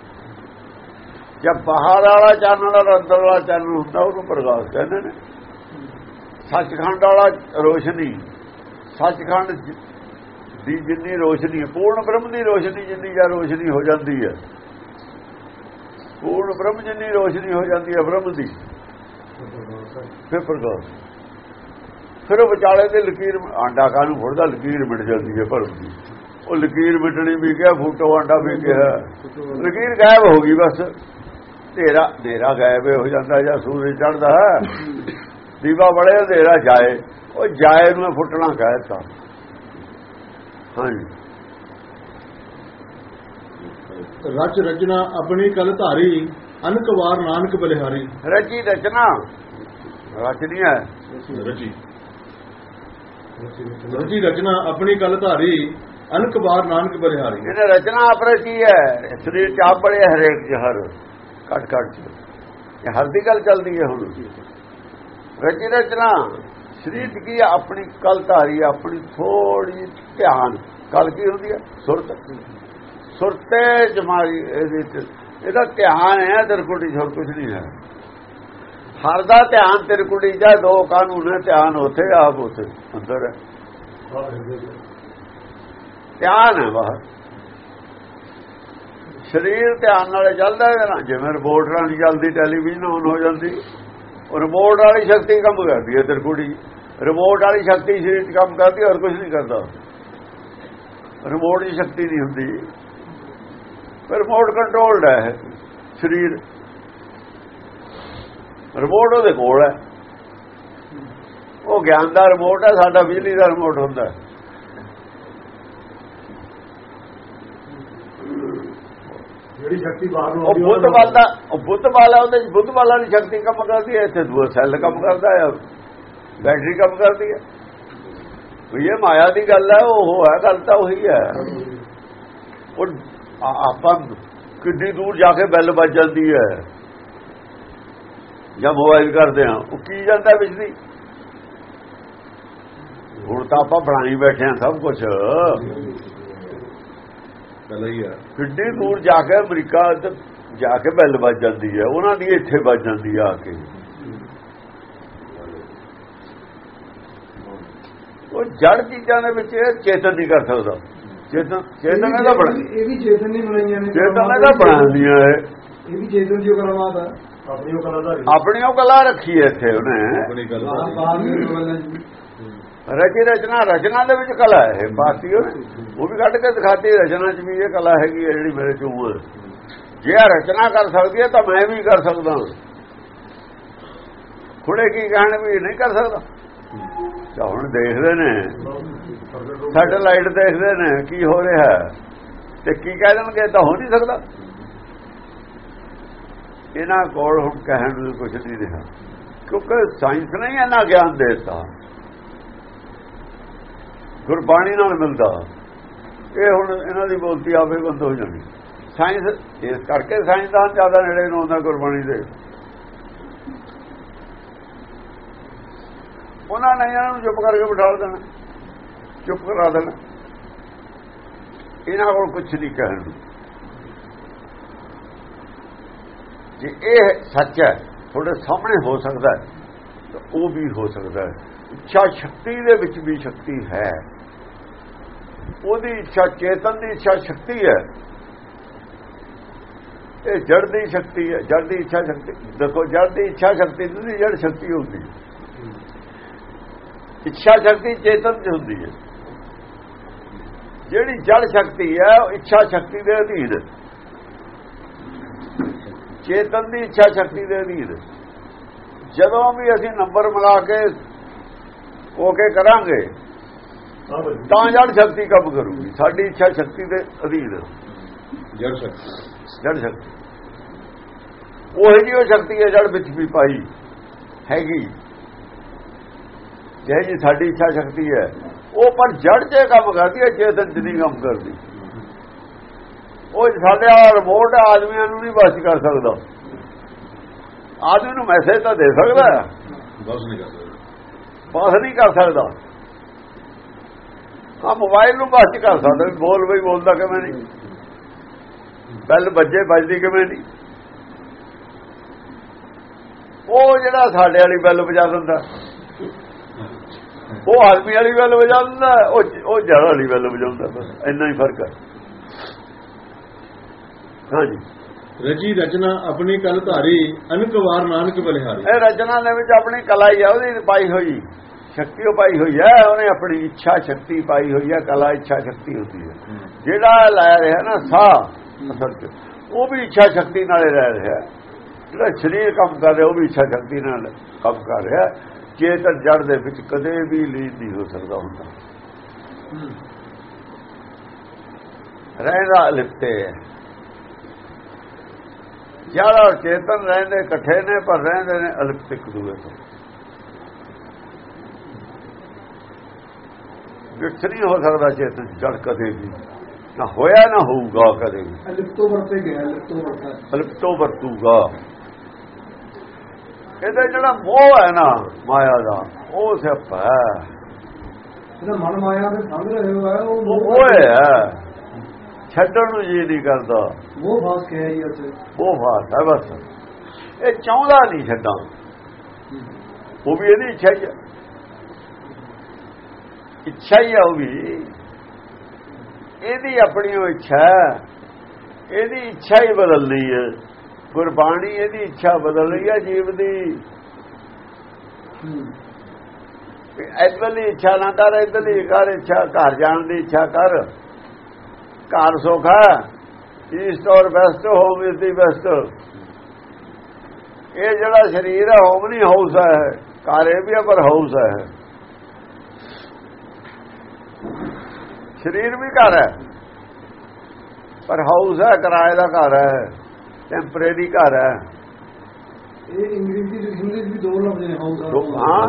ਜਦ ਬਾਹਰ ਵਾਲਾ ਚਾਨਣ ਔਰ ਅੰਦਰ ਵਾਲਾ ਚਾਨਣ ਹੁੰਦਾ, ਉਹਨੂੰ ਪ੍ਰਕਾਸ਼ ਕਹਿੰਦੇ ਨੇ। ਸੱਚਖੰਡ ਵਾਲਾ ਰੋਸ਼ਨੀ, ਸੱਚਖੰਡ ਦੀ ਜਿੰਨੀ ਰੋਸ਼ਨੀ ਹੈ, ਪੂਰਨ ਬ੍ਰਹਮ ਦੀ ਰੋਸ਼ਨੀ ਜਿੰਨੀ ਜਾਂ ਰੋਸ਼ਨੀ ਹੋ ਜਾਂਦੀ ਹੈ। ਪੂਰਨ ਬ੍ਰਹਮ ਜਿੰਨੀ ਰੋਸ਼ਨੀ ਹੋ ਜਾਂਦੀ ਹੈ, ਬ੍ਰਹਮ ਦੀ, ਫਿਰ ਪ੍ਰਕਾਸ਼। ਫਿਰ ਉਹ ਵਿਚਾਲੇ ਦੇ ਲਕੀਰ, ਆਂਡਾ ਕਾਨੂੰ ਫੁੱਟਦਾ? ਲਕੀਰ ਮਿਟ ਜਾਂਦੀ ਹੈ ਭਰਮ ਦੀ। ਉਹ ਲਕੀਰ ਮਿਟਣੀ ਵੀ ਕਿਹਾ, ਫੂਟੋ ਆਂਡਾ ਵੀ ਕਿਹਾ। ਲਕੀਰ ਗਾਇਬ ਹੋ ਗਈ ਬਸ। ਤੇਰਾ ਤੇਰਾ ਗਾਇਬ ਹੋ ਜਾਂਦਾ ਜਾਂ ਸੂਰਜ ਚੜਦਾ ਦੀਵਾ ਬੜੇ ਹਨੇਰਾ ਜਾਏ ਉਹ ਜਾਏ ਨੂੰ ਫੁੱਟਣਾ ਕਹਿਤਾ। ਹਾਂਜੀ। ਰਚ ਰਚਨਾ ਆਪਣੀ ਕਲ ਧਾਰੀ ਅਨਕ ਵਾਰ ਨਾਨਕ ਬਲਿਹਾਰੀ। ਰਚੀ ਰਚਨਾ। ਰਚਨੀ ਹੈ। ਰਚੀ। ਰਚੀ ਰਚਨਾ ਆਪਣੀ ਕਲ ਧਾਰੀ ਅਨਕ ਵਾਰ ਨਾਨਕ ਬਲਿਹਾਰੀ। ਇਹਨੇ ਰਚਨਾ ਆਪਰੇ ਕੀ ਹੈ। ਸਰੀਰ ਚ ਆਪ ਬੜੇ ਹਰੇਕ ਜਹਰ ਕੱਟ ਕੱਟ ਚ ਇਹ ਹਰ ਦੀ ਗੱਲ ਚੱਲਦੀ ਹੈ ਹੁਣ। ਰਚੀ ਰਚਨਾ ਸਰੀਰ ਕੀ? ਆਪਣੀ ਕਲ ਧਾਰੀ ਆਪਣੀ ਥੋੜੀ ਧਿਆਨ। ਕਲ ਕੀ ਹੁੰਦੀ ਹੈ ਸੁਰਤ। ਸੁਰਤੇ ਜਮਾਰੀ ਇਹਦੇ ਚ। ਇਹਦਾ ਧਿਆਨ ਹੈ ਤਿਰਕੁਟੀ ਹੋਰ ਕੁਝ ਨਹੀਂ ਹੈ। ਹਰ ਦਾ ਧਿਆਨ ਤਿਰਕੁਟੀ ਦਾ ਦੋ ਕਾਨੂੰਨ ਹੈ ਧਿਆਨ ਉੱਥੇ ਆਪ ਉੱਥੇ। ਅੰਦਰ ਹੈ। ਧਿਆਨ ਹੈ ਬਾਹਰ। ਸਰੀਰ ਧਿਆਨ ਨਾਲ ਚੱਲਦਾ ਹੈ ਨਾ, ਜਿਵੇਂ ਰਿਮੋਟ ਨਾਲ ਚੱਲਦੀ ਟੈਲੀਵਿਜ਼ਨ ਆਨ ਹੋ ਜਾਂਦੀ। ਰਿਮੋਟ ਵਾਲੀ ਸ਼ਕਤੀ ਕੰਮ ਕਰਦੀ ਹੈ ਤਿਰਕੁੜੀ ਰਿਮੋਟ ਵਾਲੀ ਸ਼ਕਤੀ ਸਰੀਰ 'ਚ ਕੰਮ ਕਰਦੀ, ਹੋਰ ਕੁਝ ਨਹੀਂ ਕਰਦਾ। ਰਿਮੋਟ ਦੀ ਸ਼ਕਤੀ ਨਹੀਂ ਹੁੰਦੀ। ਪਰ ਰਿਮੋਟ ਕੰਟਰੋਲਡ ਹੈ ਸਰੀਰ। ਰਿਮੋਟ ਉਹਦੇ ਕੋਲ ਹੈ। ਉਹ ਗਿਆਨ ਦਾ ਰਿਮੋਟ ਹੈ, ਸਾਡਾ ਬਿਜਲੀ ਦਾ ਰਿਮੋਟ ਹੁੰਦਾ ਹੈ। ਜਿਹੜੀ ਸ਼ਕਤੀ ਬਾਹਰ ਉਹ ਬੁੱਧ ਵਾਲਾ ਉਹ ਬੁੱਧ ਵਾਲਾ ਉਹਦੇ ਬੁੱਧ ਵਾਲਾ ਦੀ ਸ਼ਕਤੀ ਕੰਮ ਕਰਦੀ ਹੈ ਇੱਥੇ ਦੂਆ ਸੈੱਲ ਕੰਮ ਕਰਦਾ ਹੈ ਬੈਟਰੀ ਕੰਮ ਕਰਦੀ ਹੈ। ਵੀ ਇਹ ਮਾਇਆ ਦੀ ਗੱਲ ਹੈ ਉਹ ਹੈ ਗੱਲ ਤਾਂ ਉਹੀ ਹੈ। ਉਹ ਆਪਾਂ ਕਿੰਨੀ ਦੂਰ ਜਾ ਕੇ ਬੈਲ ਵੱਜ ਜਾਂਦੀ ਹੈ। ਜਾਂ ਮੋਬਾਈਲ ਕਰਦੇ ਆ ਉਹ ਕੀ ਜਾਂਦਾ ਬਿਜਲੀ? ਹੁਣ ਤਾਂ ਆਪਾਂ ਬਣਾਈ ਬੈਠੇ ਆ ਸਭ ਕੁਝ ਗੱਲ ਹੀ ਹੈ ਕਿੰਨੀ ਦੂਰ ਜਾ ਕੇ ਅਮਰੀਕਾ ਜਾ ਕੇ ਬੈਲ ਵੱਜ ਜਾਂਦੀ ਹੈ। ਉਹਨਾਂ ਦੀ ਇੱਥੇ ਵੱਜ ਜਾਂਦੀ ਆ ਕੇ। ਉਹ ਜੜ ਚੀਜ਼ਾਂ ਦੇ ਵਿੱਚ ਇਹ ਚੇਤਨ ਨਹੀਂ ਕਰ ਸਕਦਾ। ਚੇਤਨ ਚੇਤਨ ਇਹਦਾ ਬਣਾ ਇਹ ਵੀ ਚੇਤਨ ਨਹੀਂ ਬਣਾਈਆਂ ਨੇ। ਚੇਤਨ ਇਹਦਾ ਬਣਾਉਂਦੀਆਂ ਹੈ ਇਹ ਵੀ ਚੇਤਨ ਦੀ ਕਰਾਮਾਤ ਹੈ ਆਪਣੀ ਉਹ ਕਲਾ ਦਾ ਆਪਣੀ ਉਹ ਕਲਾ ਰੱਖੀ ਹੈ ਇੱਥੇ ਉਹਨੇ। ਆਪਣੀ ਗੱਲ ਰਚੀ ਰਚਨਾ ਰਚਨਾ ਦੇ ਵਿੱਚ ਕਲਾ ਹੈ, ਇਹ ਉਹ ਵੀ ਕੱਢ ਕੇ ਦਿਖਾਤੀ, ਰਚਨਾ ਚ ਵੀ ਇਹ ਕਲਾ ਹੈਗੀ ਹੈ ਜਿਹੜੀ ਮੇਰੇ ਚ ਉਹ ਜੇ ਇਹ ਰਚਨਾ ਕਰ ਸਕਦੀ ਹੈ ਤਾਂ ਮੈਂ ਵੀ ਕਰ ਸਕਦਾ ਖੁੜੇ ਕੀ ਕਹਿਣ ਵੀ ਨਹੀਂ ਕਰ ਸਕਦਾ। ਤਾਂ ਹੁਣ ਦੇਖਦੇ ਨੇ, ਸੈਟੇਲਾਈਟ ਦੇਖਦੇ ਨੇ ਕੀ ਹੋ ਰਿਹਾ ਤੇ ਕੀ ਕਹਿ ਦੇਣਗੇ ਤਾਂ ਹੋ ਨਹੀਂ ਸਕਦਾ। ਇਹਨਾਂ ਕੋਲ ਹੁਣ ਕਹਿਣ ਨੂੰ ਕੁਝ ਨਹੀਂ ਰਿਹਾ। ਕਿਉਂਕਿ ਸਾਇੰਸ ਨੇ ਹੀ ਇਹਨਾਂ ਗਿਆਨ ਦੇ ਦਿੱਤਾ। ਗੁਰਬਾਣੀ ਨਾਲ ਮਿਲਦਾ। ਇਹ ਹੁਣ ਇਹਨਾਂ ਦੀ ਬੋਲਤੀ ਆਪੇ ਬੰਦ ਹੋ ਜਾਣੀ। ਸਾਇੰਸ, ਇਸ ਕਰਕੇ ਸਾਇੰਸਦਾਨ ਜ਼ਿਆਦਾ ਨੇੜੇ ਨੂੰ ਆਉਂਦਾ ਗੁਰਬਾਣੀ ਦੇ। ਉਹਨਾਂ ਨੇ ਇਹਨਾਂ ਨੂੰ ਚੁੱਪ ਕਰਕੇ ਬਿਠਾ ਦੇਣਾ। ਚੁੱਪ ਕਰਾ ਦੇਣਾ। ਇਹਨਾਂ ਕੋਲ ਕੁਝ ਨਹੀਂ ਕਹਿਣ ਜੇ ਇਹ ਸੱਚ ਹੈ, ਤੁਹਾਡੇ ਸਾਹਮਣੇ ਹੋ ਸਕਦਾ ਹੈ, ਤਾਂ ਉਹ ਵੀ ਹੋ ਸਕਦਾ ਹੈ। ਇੱਛਾ ਸ਼ਕਤੀ ਦੇ ਵਿੱਚ ਵੀ ਸ਼ਕਤੀ ਹੈ। ਉਹਦੀ ਇੱਛਾ ਚੇਤਨ ਦੀ ਇੱਛਾ ਸ਼ਕਤੀ ਹੈ। ਇਹ ਜੜ ਦੀ ਸ਼ਕਤੀ ਹੈ। ਜੜ ਦੀ ਇੱਛਾ ਸ਼ਕਤੀ। ਦੇਖੋ, ਜੜ ਦੀ ਇੱਛਾ ਸ਼ਕਤੀ ਦੀ ਜੜ ਸ਼ਕਤੀ ਹੁੰਦੀ ਇੱਛਾ ਸ਼ਕਤੀ ਚੇਤਨ ਦੀ ਹੁੰਦੀ ਹੈ। ਜਿਹੜੀ ਜੜ ਸ਼ਕਤੀ ਹੈ, ਉਹ ਇੱਛਾ ਸ਼ਕਤੀ ਦੇ ਅਧੀਨ ਚੇਤਨ ਦੀ ਇੱਛਾ ਸ਼ਕਤੀ ਦੇ ਅਧੀਨ ਜਦੋਂ ਵੀ ਅਸੀਂ ਨੰਬਰ ਮਿਲਾ ਕੇ ਹੋ ਕੇ ਕਰਾਂਗੇ ਤਾਂ ਜੜ ਸ਼ਕਤੀ ਕੰਮ ਕਰੂਗੀ। ਸਾਡੀ ਇੱਛਾ ਸ਼ਕਤੀ ਦੇ ਅਧੀਨ ਜੜ ਸ਼ਕਤੀ। ਜੜ ਸ਼ਕਤੀ। ਉਹ ਜਿਹੀ ਉਹ ਸ਼ਕਤੀ ਹੈ ਜੜ ਵਿੱਚ ਵੀ ਪਾਈ ਹੈਗੀ। ਜਿਹੇ ਜੀ ਸਾਡੀ ਇੱਛਾ ਸ਼ਕਤੀ ਹੈ ਉਹ ਪਰ ਜੜ 'ਚ ਕੰਮ ਕਰਦੀ ਹੈ ਚੇਤਨ 'ਚ ਨਹੀਂ ਕੰਮ ਕਰਦੀ। ਉਹ ਸਾਡੇ ਆ ਰਿਮੋਟ ਆਦਮੀਆਂ ਨੂੰ ਨਹੀਂ ਬਸ ਕਰ ਸਕਦਾ। ਆਦਮੀ ਨੂੰ ਮੈਸੇਜ ਤਾਂ ਦੇ ਸਕਦਾ। ਬਸ ਨਹੀਂ ਕਰ ਸਕਦਾ। ਬਸ ਨਹੀਂ ਕਰ ਸਕਦਾ। ਆ ਮੋਬਾਈਲ ਨੂੰ ਬਸ ਕਰ ਸਕਦਾ ਵੀ ਬੋਲ ਬਈ ਬੋਲਦਾ ਕਿਵੇਂ ਨਹੀਂ ਬੈਲ ਵੱਜੇ ਵੱਜਦੀ ਕਿਵੇਂ ਨਹੀਂ ਉਹ ਜਿਹੜਾ ਸਾਡੇ ਵਾਲੀ ਬੈਲ ਵਜਾ ਦਿੰਦਾ। ਉਹ ਆਦਮੀ ਵਾਲੀ ਬੈਲ ਵਜਾ ਦਿੰਦਾ ਉਹ ਉਹ ਜੜ ਵਾਲੀ ਬੈਲ ਵਜਾਉਂਦਾ ਬਸ ਇੰਨਾ ਹੀ ਫ਼ਰਕ ਹੈ ਹਾਂਜੀ। ਰਚੀ ਰਚਨਾ ਆਪਣੀ ਕਲ ਧਾਰੀ ਅਨਕ ਵਾਰ ਨਾਨਕ ਬਲਿਹਾਰੀ। ਇਹ ਰਚਨਾ ਦੇ ਵਿੱਚ ਆਪਣੀ ਕਲਾ ਹੀ ਆ ਉਹਦੀ ਪਾਈ ਹੋਈ। ਸ਼ਕਤੀ ਉਹ ਪਾਈ ਹੋਈ ਹੈ ਉਹਨੇ ਆਪਣੀ ਇੱਛਾ ਸ਼ਕਤੀ ਪਾਈ ਹੋਈ ਹੈ ਕਲਾ ਇੱਛਾ ਸ਼ਕਤੀ ਹੁੰਦੀ ਹੈ। ਜਿਹੜਾ ਲੈ ਰਿਹਾ ਨਾ ਸਾਹ ਅਸਲ ਚ ਉਹ ਵੀ ਇੱਛਾ ਸ਼ਕਤੀ ਨਾਲ ਹੀ ਰਹਿ ਰਿਹਾ। ਜਿਹੜਾ ਸਰੀਰ ਕੰਮ ਕਰ ਰਿਹਾ ਉਹ ਵੀ ਇੱਛਾ ਸ਼ਕਤੀ ਨਾਲ ਕੰਮ ਕਰ ਰਿਹਾ। ਚੇਤਨ ਜੜ ਦੇ ਵਿੱਚ ਕਦੇ ਵੀ ਲੀਨ ਨਹੀਂ ਹੋ ਸਕਦਾ ਹੁੰਦਾ। ਰਹਿਣਾ ਲਿਪਤੇ ਜੜ ਔਰ ਚੇਤਨ ਰਹਿੰਦੇ ਇਕੱਠੇ ਨੇ ਪਰ ਰਹਿੰਦੇ ਨੇ ਅਲਿਪਤਿਕ ਦੂਏ ਤੋਂ ਵਿਕਸ ਨਹੀਂ ਹੋ ਸਕਦਾ ਚੇਤਨ ਜੜ ਕਦੇ ਵੀ। ਨਾ ਹੋਇਆ ਨਾ ਹੋਊਗਾ ਕਦੇ ਵੀ। ਲਿਪਤੋਂ ਵਰਤੇ ਗਿਆ ਵਰਤਾ। ਅਲਿਪਤੋ ਵਰਤੂਗਾ। ਇਹਦਾ ਜਿਹੜਾ ਮੋਹ ਹੈ ਨਾ ਮਾਇਆ ਦਾ ਉਹ ਸਿਆਪਾ ਹੈ। ਜਿਹੜਾ ਮਨ ਮਾਇਆ ਦੇ ਸੰਗ ਰਹੇ ਹੋਇਆ ਉਹ ਉਹ ਉਹ ਹੈ। ਛੱਡਣ ਨੂੰ ਜੀ ਨਹੀਂ ਕਰਦਾ। ਉਹ ਫਾਸ ਉੱਥੇ। ਉਹ ਬਾਤ ਹੈ ਬਸ। ਇਹ ਚਾਹੁੰਦਾ ਨਹੀਂ ਛੱਡਾਂ। ਉਹ ਵੀ ਇਹਦੀ ਇੱਛਾ ਹੈ। ਇੱਛਾ ਹੀ ਹੈ ਉਹ ਵੀ। ਇਹਦੀ ਆਪਣੀ ਉਹ ਇੱਛਾ ਇਹਦੀ ਇੱਛਾ ਹੀ ਬਦਲਦੀ ਹੈ। ਗੁਰਬਾਣੀ ਇਹਦੀ ਇੱਛਾ ਬਦਲ ਰਹੀ ਹੈ ਜੀਵ ਦੀ। ਇਧਰਲੀ ਇੱਛਾ ਨਾ ਕਰ, ਇਧਰਲੀ ਕਰ ਇੱਛਾ, ਘਰ ਜਾਣ ਦੀ ਇੱਛਾ ਕਰ। ਘਰ ਸੋਖਾ east or west, home is the best. ਇਹ ਜਿਹੜਾ ਸਰੀਰ ਹੈ ਹੋਮ ਨਹੀਂ ਹਾਊਸ ਹੈ। ਘਰ ਇਹ ਵੀ ਹੈ, ਪਰ ਹਾਊਸ ਹੈ। ਸਰੀਰ ਵੀ ਘਰ ਹੈ। ਪਰ ਹਾਊਸ ਹੈ ਕਿਰਾਏ ਦਾ ਘਰ ਹੈ ਟੈਂਪਰੇਰੀ ਘਰ ਹੈ। ਇਹ ਇੰਗਲਿਸ਼ ਦੀ ਹਿੰਦੀ ਵੀ ਦੋ ਲਫ਼ਜ਼ ਨੇ ਹਾਊਸ ਦੋ- ਹਾਂ।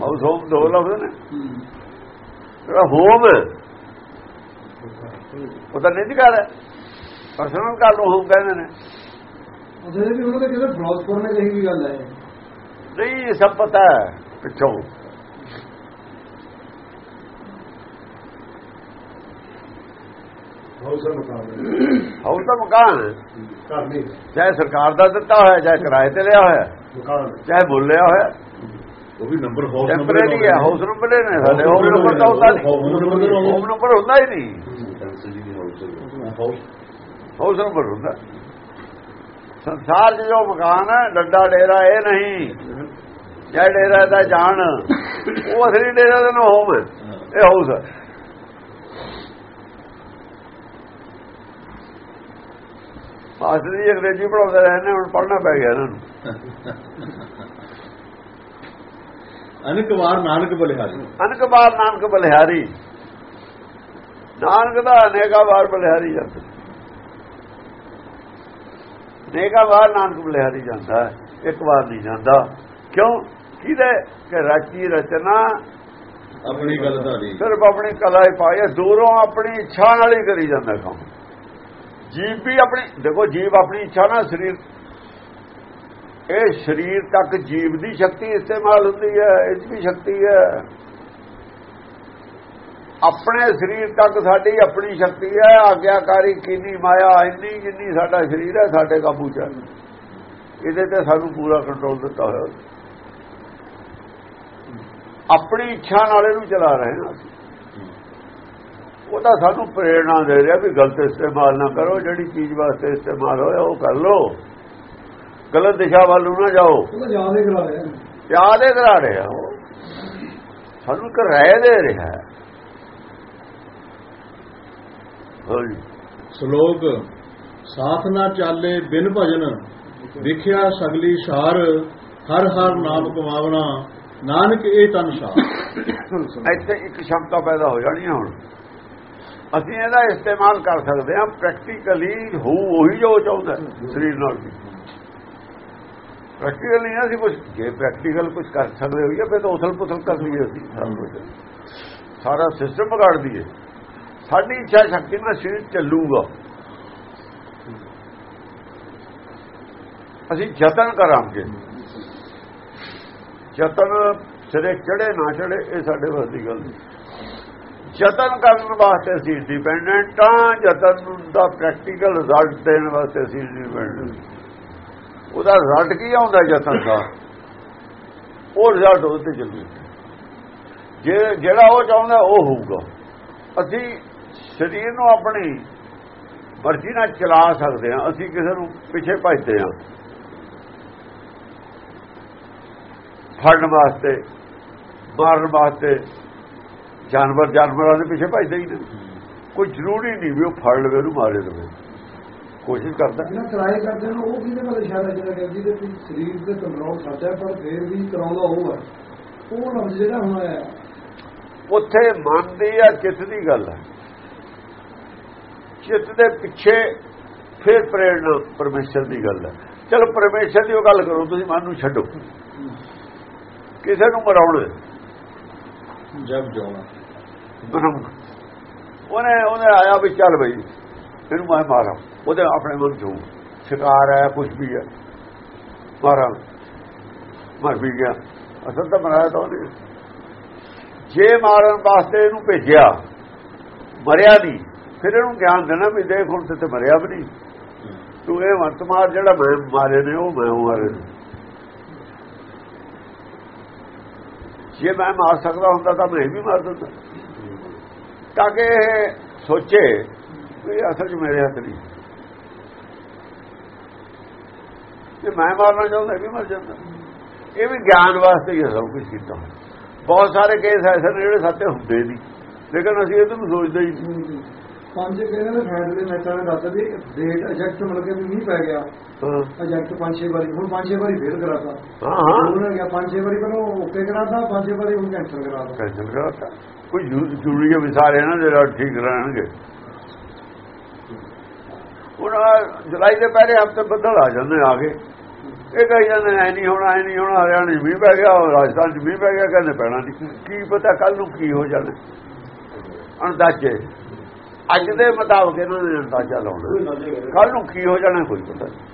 ਹਾਊਸ ਹੋਮ ਦੋ ਲਫ਼ਜ਼ ਨੇ। ਜਿਹੜਾ ਹੋਮ ਉਹ ਤਾਂ ਨਿੱਜ ਘਰ ਹੈ। ਪਰਸਨਲ ਘਰ ਨੂੰ ਹੋਮ ਕਹਿੰਦੇ ਨੇ। ਉਹਦੇ ਵੀ ਉਹਨਾਂ ਦੇ ਜਿਹੜੇ ਫਿਲਾਸਫਰ ਨੇ ਕਹੀ ਵੀ ਗੱਲ ਹੈ। ਨਹੀਂ ਇਹ ਸਭ ਪਤਾ ਹੈ ਪਿੱਛੋਂ। ਹਾਊਸ ਮਕਾਨ ਹਾਊਸ ਦਾ ਮਕਾਨ ਚਾਹੇ ਸਰਕਾਰ ਦਾ ਦਿੱਤਾ ਹੋਇਆ ਚਾਹੇ ਕਿਰਾਏ ਤੇ ਲਿਆ ਹੋਇਆ ਮਕਾਨ ਚਾਹੇ ਮੁੱਲ ਲਿਆ ਹੋਇਆ। ਉਹ ਵੀ ਨੰਬਰ ਹਾਊਸ ਟੈਂਪਰੇਰੀ ਹੈ ਹਾਊਸ ਨੰਬਰ ਨੇ ਸਾਡੇ। ਹੋਮ ਨੰਬਰ ਤਾਂ ਹੁੰਦਾ ਨਹੀਂ। ਹੋਮ ਨੰਬਰ ਹੁੰਦਾ ਹੀ ਨਹੀਂ। ਹਾਊਸ ਨੰਬਰ ਹੁੰਦਾ। ਸੰਸਾਰ ਜੋ ਮਕਾਨ ਹੈ ਡੱਡਾ ਡੇਰਾ ਇਹ ਨਹੀਂ। ਜਾਂ ਡੇਰਾ ਦਾ ਜਾਣ ਉਹ ਅਸਲੀ ਡੇਰਾ ਦਾ ਨਾ ਹੋਮ ਹੈ ਇਹ ਹਾਊਸ ਹੈ ਮਾਸਟਰ ਜੀ ਅੰਗਰੇਜ਼ੀ ਪੜਾਉਂਦੇ ਰਹੇ ਨੇ ਹੁਣ ਪੜ੍ਹਨਾ ਪੈ ਗਿਆ ਇਹਨਾਂ ਨੂੰ। ਅਨਕ ਵਾਰ ਨਾਨਕ ਬਲਿਹਾਰੀ। ਅਨਕ ਬਾਰ ਨਾਨਕ ਬਲਿਹਾਰੀ। ਨਾਨਕ ਦਾ ਅਨੇਕਾ ਵਾਰ ਬਲਿਹਾਰੀ ਜਾਂਦਾ। ਅਨੇਕਾ ਵਾਰ ਨਾਨਕ ਬਲਿਹਾਰੀ ਜਾਂਦਾ ਇੱਕ ਵਾਰ ਨਹੀਂ ਜਾਂਦਾ। ਕਿਉਂ? ਕਿਹਦੇ? ਕਿ ਰਚੀ ਰਚਨਾ। ਆਪਣੀ ਗੱਲ ਧਾਰੀ ਸਿਰਫ ਆਪਣੀ ਕਲਾ ਹੀ ਹੈ ਦੂਰੋਂ ਆਪਣੀ ਇੱਛਾ ਨਾਲ ਹੀ ਕਰੀ ਜਾਂਦਾ ਕੰਮ। ਜੀਵ ਵੀ ਆਪਣੀ, ਦੇਖੋ ਜੀਵ ਆਪਣੀ ਇੱਛਾ ਨਾਲ ਸਰੀਰ, ਇਹ ਸਰੀਰ ਤੱਕ ਜੀਵ ਦੀ ਸ਼ਕਤੀ ਇਸਤੇਮਾਲ ਹੁੰਦੀ ਹੈ, ਇਹ 'ਚ ਸ਼ਕਤੀ ਹੈ। ਆਪਣੇ ਸਰੀਰ ਤੱਕ ਸਾਡੀ ਆਪਣੀ ਸ਼ਕਤੀ ਹੈ, ਆਗਿਆਕਾਰੀ ਕਿੰਨੀ ਮਾਇਆ, ਇੰਨੀ ਜਿੰਨੀ ਸਾਡਾ ਸਰੀਰ ਹੈ, ਸਾਡੇ ਕਾਬੂ ਚ ਇਹਦੇ ਤੇ ਸਾਨੂੰ ਪੂਰਾ ਕੰਟਰੋਲ ਦਿੱਤਾ ਹੋਇਆ। ਆਪਣੀ ਇੱਛਾ ਨਾਲ ਇਹਨੂੰ ਚਲਾ ਰਹੇ ਹਾਂ ਅਸੀਂ ਉਹ ਤਾਂ ਸਾਨੂੰ ਪ੍ਰੇਰਣਾ ਦੇ ਰਿਹਾ ਵੀ ਗਲਤ ਇਸਤੇਮਾਲ ਨਾ ਕਰੋ ਜਿਹੜੀ ਚੀਜ਼ ਵਾਸਤੇ ਇਸਤੇਮਾਲ ਹੋਇਆ ਉਹ ਕਰ ਲੋ ਗਲਤ ਦਿਸ਼ਾ ਵੱਲ ਨੂੰ ਜਾਓ। ਯਾਦ ਹੀ ਕਰਾ ਰਿਹਾ ਯਾਦ ਕਰਾ ਰਿਹਾ ਸਾਨੂੰ ਇੱਕ ਰਾਏ ਦੇ ਰਿਹਾ ਸ਼ਲੋਕ ਸਾਥ ਨਾ ਚਾਲੇ ਬਿਨ ਭਜਨ ਵਿਖਿਆ ਸਗਲੀ ਸਾਰ ਹਰ ਹਰ ਨਾਮ ਕਮਾਵਣਾ ਨਾਨਕ ਇਹ ਤਨ ਸਾਰ। ਇੱਥੇ ਇੱਕ ਸ਼ਮਤਾ ਪੈਦਾ ਹੋ ਜਾਣੀ ਹੁਣ। ਅਸੀਂ ਇਹਦਾ ਇਸਤੇਮਾਲ ਕਰ ਸਕਦੇ ਹਾਂ ਪ੍ਰੈਕਟੀਕਲੀ ਹੋ ਉਹੀ ਜੋ ਚਾਹੁੰਦਾ ਸਰੀਰ ਨਾਲ ਵੀ। ਪ੍ਰੈਕਟੀਕਲ ਨਹੀਂ ਅਸੀਂ ਕੁਝ ਜੇ ਪ੍ਰੈਕਟੀਕਲ ਕੁਝ ਕਰ ਸਕਦੇ ਹੋਈਏ ਫਿਰ ਤਾਂ ਉਥਲ ਪੁਥਲ ਕਰ ਲਈਏ ਅਸੀਂ। ਸਭ ਕੁਝ ਸਾਰਾ ਸਿਸਟਮ ਵਿਗਾੜ ਦਈਏ। ਸਾਡੀ ਇੱਛਾ ਸ਼ਕਤੀ ਨਾਲ ਸਰੀਰ ਚੱਲੂਗਾ। ਅਸੀਂ ਯਤਨ ਕਰਾਂਗੇ। ਯਤਨ ਸਿਰੇ ਚੜੇ ਨਾ ਚੜੇ ਇਹ ਸਾਡੇ ਵੱਸ ਦੀ ਗੱਲ ਨਹੀਂ ਯਤਨ ਕਰਨ ਵਾਸਤੇ ਅਸੀਂ ਡਿਪੈਂਡੈਂਟ ਹਾਂ, ਯਤਨ ਦਾ ਪ੍ਰੈਕਟੀਕਲ ਰਿਜ਼ਲਟ ਦੇਣ ਵਾਸਤੇ ਅਸੀਂ ਡਿਪੈਂਡੈਂਟ ਉਹਦਾ ਰਿਜ਼ਲਟ ਕੀ ਆਉਂਦਾ ਯਤਨ ਦਾ? ਉਹ ਰਿਜ਼ਲਟ ਉਹਦੇ ਤੇ ਜਲਦੀ ਜੇ, ਜਿਹੜਾ ਉਹ ਚਾਹੁੰਦਾ ਉਹ ਹੋਊਗਾ। ਅਸੀਂ ਸਰੀਰ ਨੂੰ ਆਪਣੀ ਮਰਜ਼ੀ ਨਾਲ ਚਲਾ ਸਕਦੇ ਹਾਂ, ਅਸੀਂ ਕਿਸੇ ਨੂੰ ਪਿੱਛੇ ਭੱਜਦੇ ਹਾਂ। ਫੜਨ ਵਾਸਤੇ, ਮਾਰਨ ਵਾਸਤੇ ਜਾਨਵਰ ਜਾਨਵਰਾਂ ਦੇ ਪਿੱਛੇ ਭੱਜਦੇ ਹੀ ਨੇ ਕੋਈ ਜ਼ਰੂਰੀ ਨਹੀਂ ਵੀ ਉਹ ਫੜ ਲਵੇ ਉਹਨੂੰ ਮਾਰੇ ਲਵੇ। ਕੋਸ਼ਿਸ਼ ਕਰਦਾ। ਜਿਹੜਾ ਟਰਾਈ ਕਰਦੇ ਨੇ ਉਹ ਕਿਹਦੇ ਨਾਲ ਇਸ਼ਾਰਾ ਜਿਹੜਾ ਕਿ ਜਿਹਦੇ ਤੇ ਸਰੀਰ ਤੇ ਕੰਟਰੋਲ ਸਾਡਾ ਪਰ ਫੇਰ ਵੀ ਕਰਾਉਂਦਾ ਉਹ ਹੈ। ਉਹ ਲਫ਼ਜ਼ ਜਿਹੜਾ ਹੁਣ ਆਇਆ। ਉੱਥੇ ਮਨ ਦੀ ਆ ਚਿੱਤ ਦੀ ਗੱਲ ਹੈ। ਚਿੱਤ ਦੇ ਪਿੱਛੇ ਫਿਰ ਪ੍ਰੇਰਣਾ ਪਰਮੇਸ਼ਰ ਦੀ ਗੱਲ ਹੈ। ਚਲੋ ਪਰਮੇਸ਼ਰ ਦੀ ਉਹ ਗੱਲ ਕਰੋ ਤੁਸੀਂ ਮਨ ਨੂੰ ਛੱਡੋ। ਕਿਸੇ ਨੂੰ ਮਰਾਉਣਾ ਜਗ ਜਾਣਾ। ਬ੍ਰਹਮ। ਉਹਨੇ ਉਹਨੇ ਆਇਆ ਵੀ ਚੱਲ ਬਈ ਇਹਨੂੰ ਮੈਂ ਮਾਰਾਂ। ਉਹਦੇ ਆਪਣੇ ਮਨ ਚੋਂ ਸ਼ਿਕਾਰ ਹੈ ਕੁਝ ਵੀ ਹੈ। ਮਾਰਾਂ। ਮਰ ਵੀ ਗਿਆ। ਅਸਲ ਤਾਂ ਮਰਾਇਆ ਤਾਂ ਉਹਨੇ। ਜੇ ਮਾਰਨ ਵਾਸਤੇ ਇਹਨੂੰ ਭੇਜਿਆ, ਮਰਿਆ ਨਹੀਂ, ਫਿਰ ਇਹਨੂੰ ਗਿਆਨ ਦੇਣਾ ਵੀ ਦੇਖ, ਹੁਣ ਤੇ ਮਰਿਆ ਵੀ ਨਹੀਂ। ਤੂੰ ਇਹ ਵਰਤਮਾਨ ਜਿਹੜਾ ਮੈਂ ਮਾਰੇ ਨੇ, ਉਹ ਮੈਂ ਮਾਰੇ ਨੇ। ਜੇ ਮੈਂ ਮਾਰ ਸਕਦਾ ਹੁੰਦਾ ਤਾਂ ਮੈਂ ਵੀ ਮਾਰ ਦਿੰਦਾ। ਤਾਂ ਕਿ ਇਹ ਸੋਚੇ ਵੀ ਅਸਲ 'ਚ ਮੇਰੇ ਹੱਥ ਨਹੀਂ। ਜੇ ਮੈਂ ਮਾਰਨਾ ਚਾਹੁੰਦਾ ਵੀ ਮਰ ਜਾਂਦਾ। ਇਹ ਵੀ ਗਿਆਨ ਵਾਸਤੇ ਹੀ ਹੈ ਸਭ ਕੁਝ ਕੀਤਾ। ਬਹੁਤ ਸਾਰੇ ਕੇਸ ਐਸੇ ਨੇ ਜਿਹੜੇ ਸੱਤੇ ਹੁੰਦੇ ਨਹੀਂ। ਲੇਕਿਨ ਅਸੀਂ ਇਹਨੂੰ ਸੋਚਦੇ ਹੀ ਪੰਜ ਕਹਿੰਦੇ ਨੇ ਫੈਸਲੇ ਮੈਚਾਂ ਨੇ ਦੱਸ ਵੀ ਡੇਟ ਐਜੈਕਟ ਮਿਲ ਕੇ ਵੀ ਨਹੀਂ ਪੈ ਗਿਆ। ਹਾਂ। ਐਜੈਕਟ ਪੰਜ ਛੇ ਵਾਰੀ ਹੁਣ ਪੰਜ ਛੇ ਵਾਰੀ ਫੇਲ ਕਰਾਤਾ। ਹਾਂ ਹਾਂ। ਉਹਨੇ ਕਿਹਾ ਪੰਜ ਛੇ ਵਾਰੀ ਪਹਿਲਾਂ ਓਕੇ ਕਰਾਤਾ ਪੰਜ ਛੇ ਵਾਰੀ ਹੁਣ ਕੈਂਸਲ ਕਰਾਤਾ। ਕੈਂਸਲ ਕਰਾਤਾ। ਕੋਈ ਜ਼ਰੂ- ਜ਼ਰੂਰੀ ਹੈ ਵੀ ਸਾਰੇ ਨਾ ਜਿਹੜਾ ਠੀਕ ਰਹਿਣਗੇ। ਹੁਣ ਆਹ ਜੁਲਾਈ ਦੇ ਪਹਿਲੇ ਹਫ਼ਤੇ ਬੱਦਲ ਆ ਜਾਂਦੇ ਆ ਗਏ ਇਹ ਕਹੀ ਜਾਂਦੇ ਐ ਨਹੀਂ ਹੋਣਾ ਐ ਨਹੀਂ ਹੋਣਾ ਹਰਿਆਣੇ ਮੀਂਹ ਪੈ ਗਿਆ ਰਾਜਸਥਾਨ 'ਚ ਮੀਂਹ ਪੈ ਗਿਆ ਕਹਿੰਦੇ ਪੈਣਾ ਕੀ ਪਤਾ ਕੱਲ ਨੂੰ ਕੀ ਹੋ ਜਾਣਾ। ਅੰਦਾਜ਼ੇ ਅੱਜ ਦੇ ਮੁਤਾਬਕ ਇਹਨਾਂ ਨੇ ਅੰਦਾਜ਼ਾ ਲਾਉਣਾ। ਕੱਲ ਨੂੰ ਕੀ ਹੋ ਜਾਣਾ ਕੋਈ ਪਤਾ ਨਹੀਂ।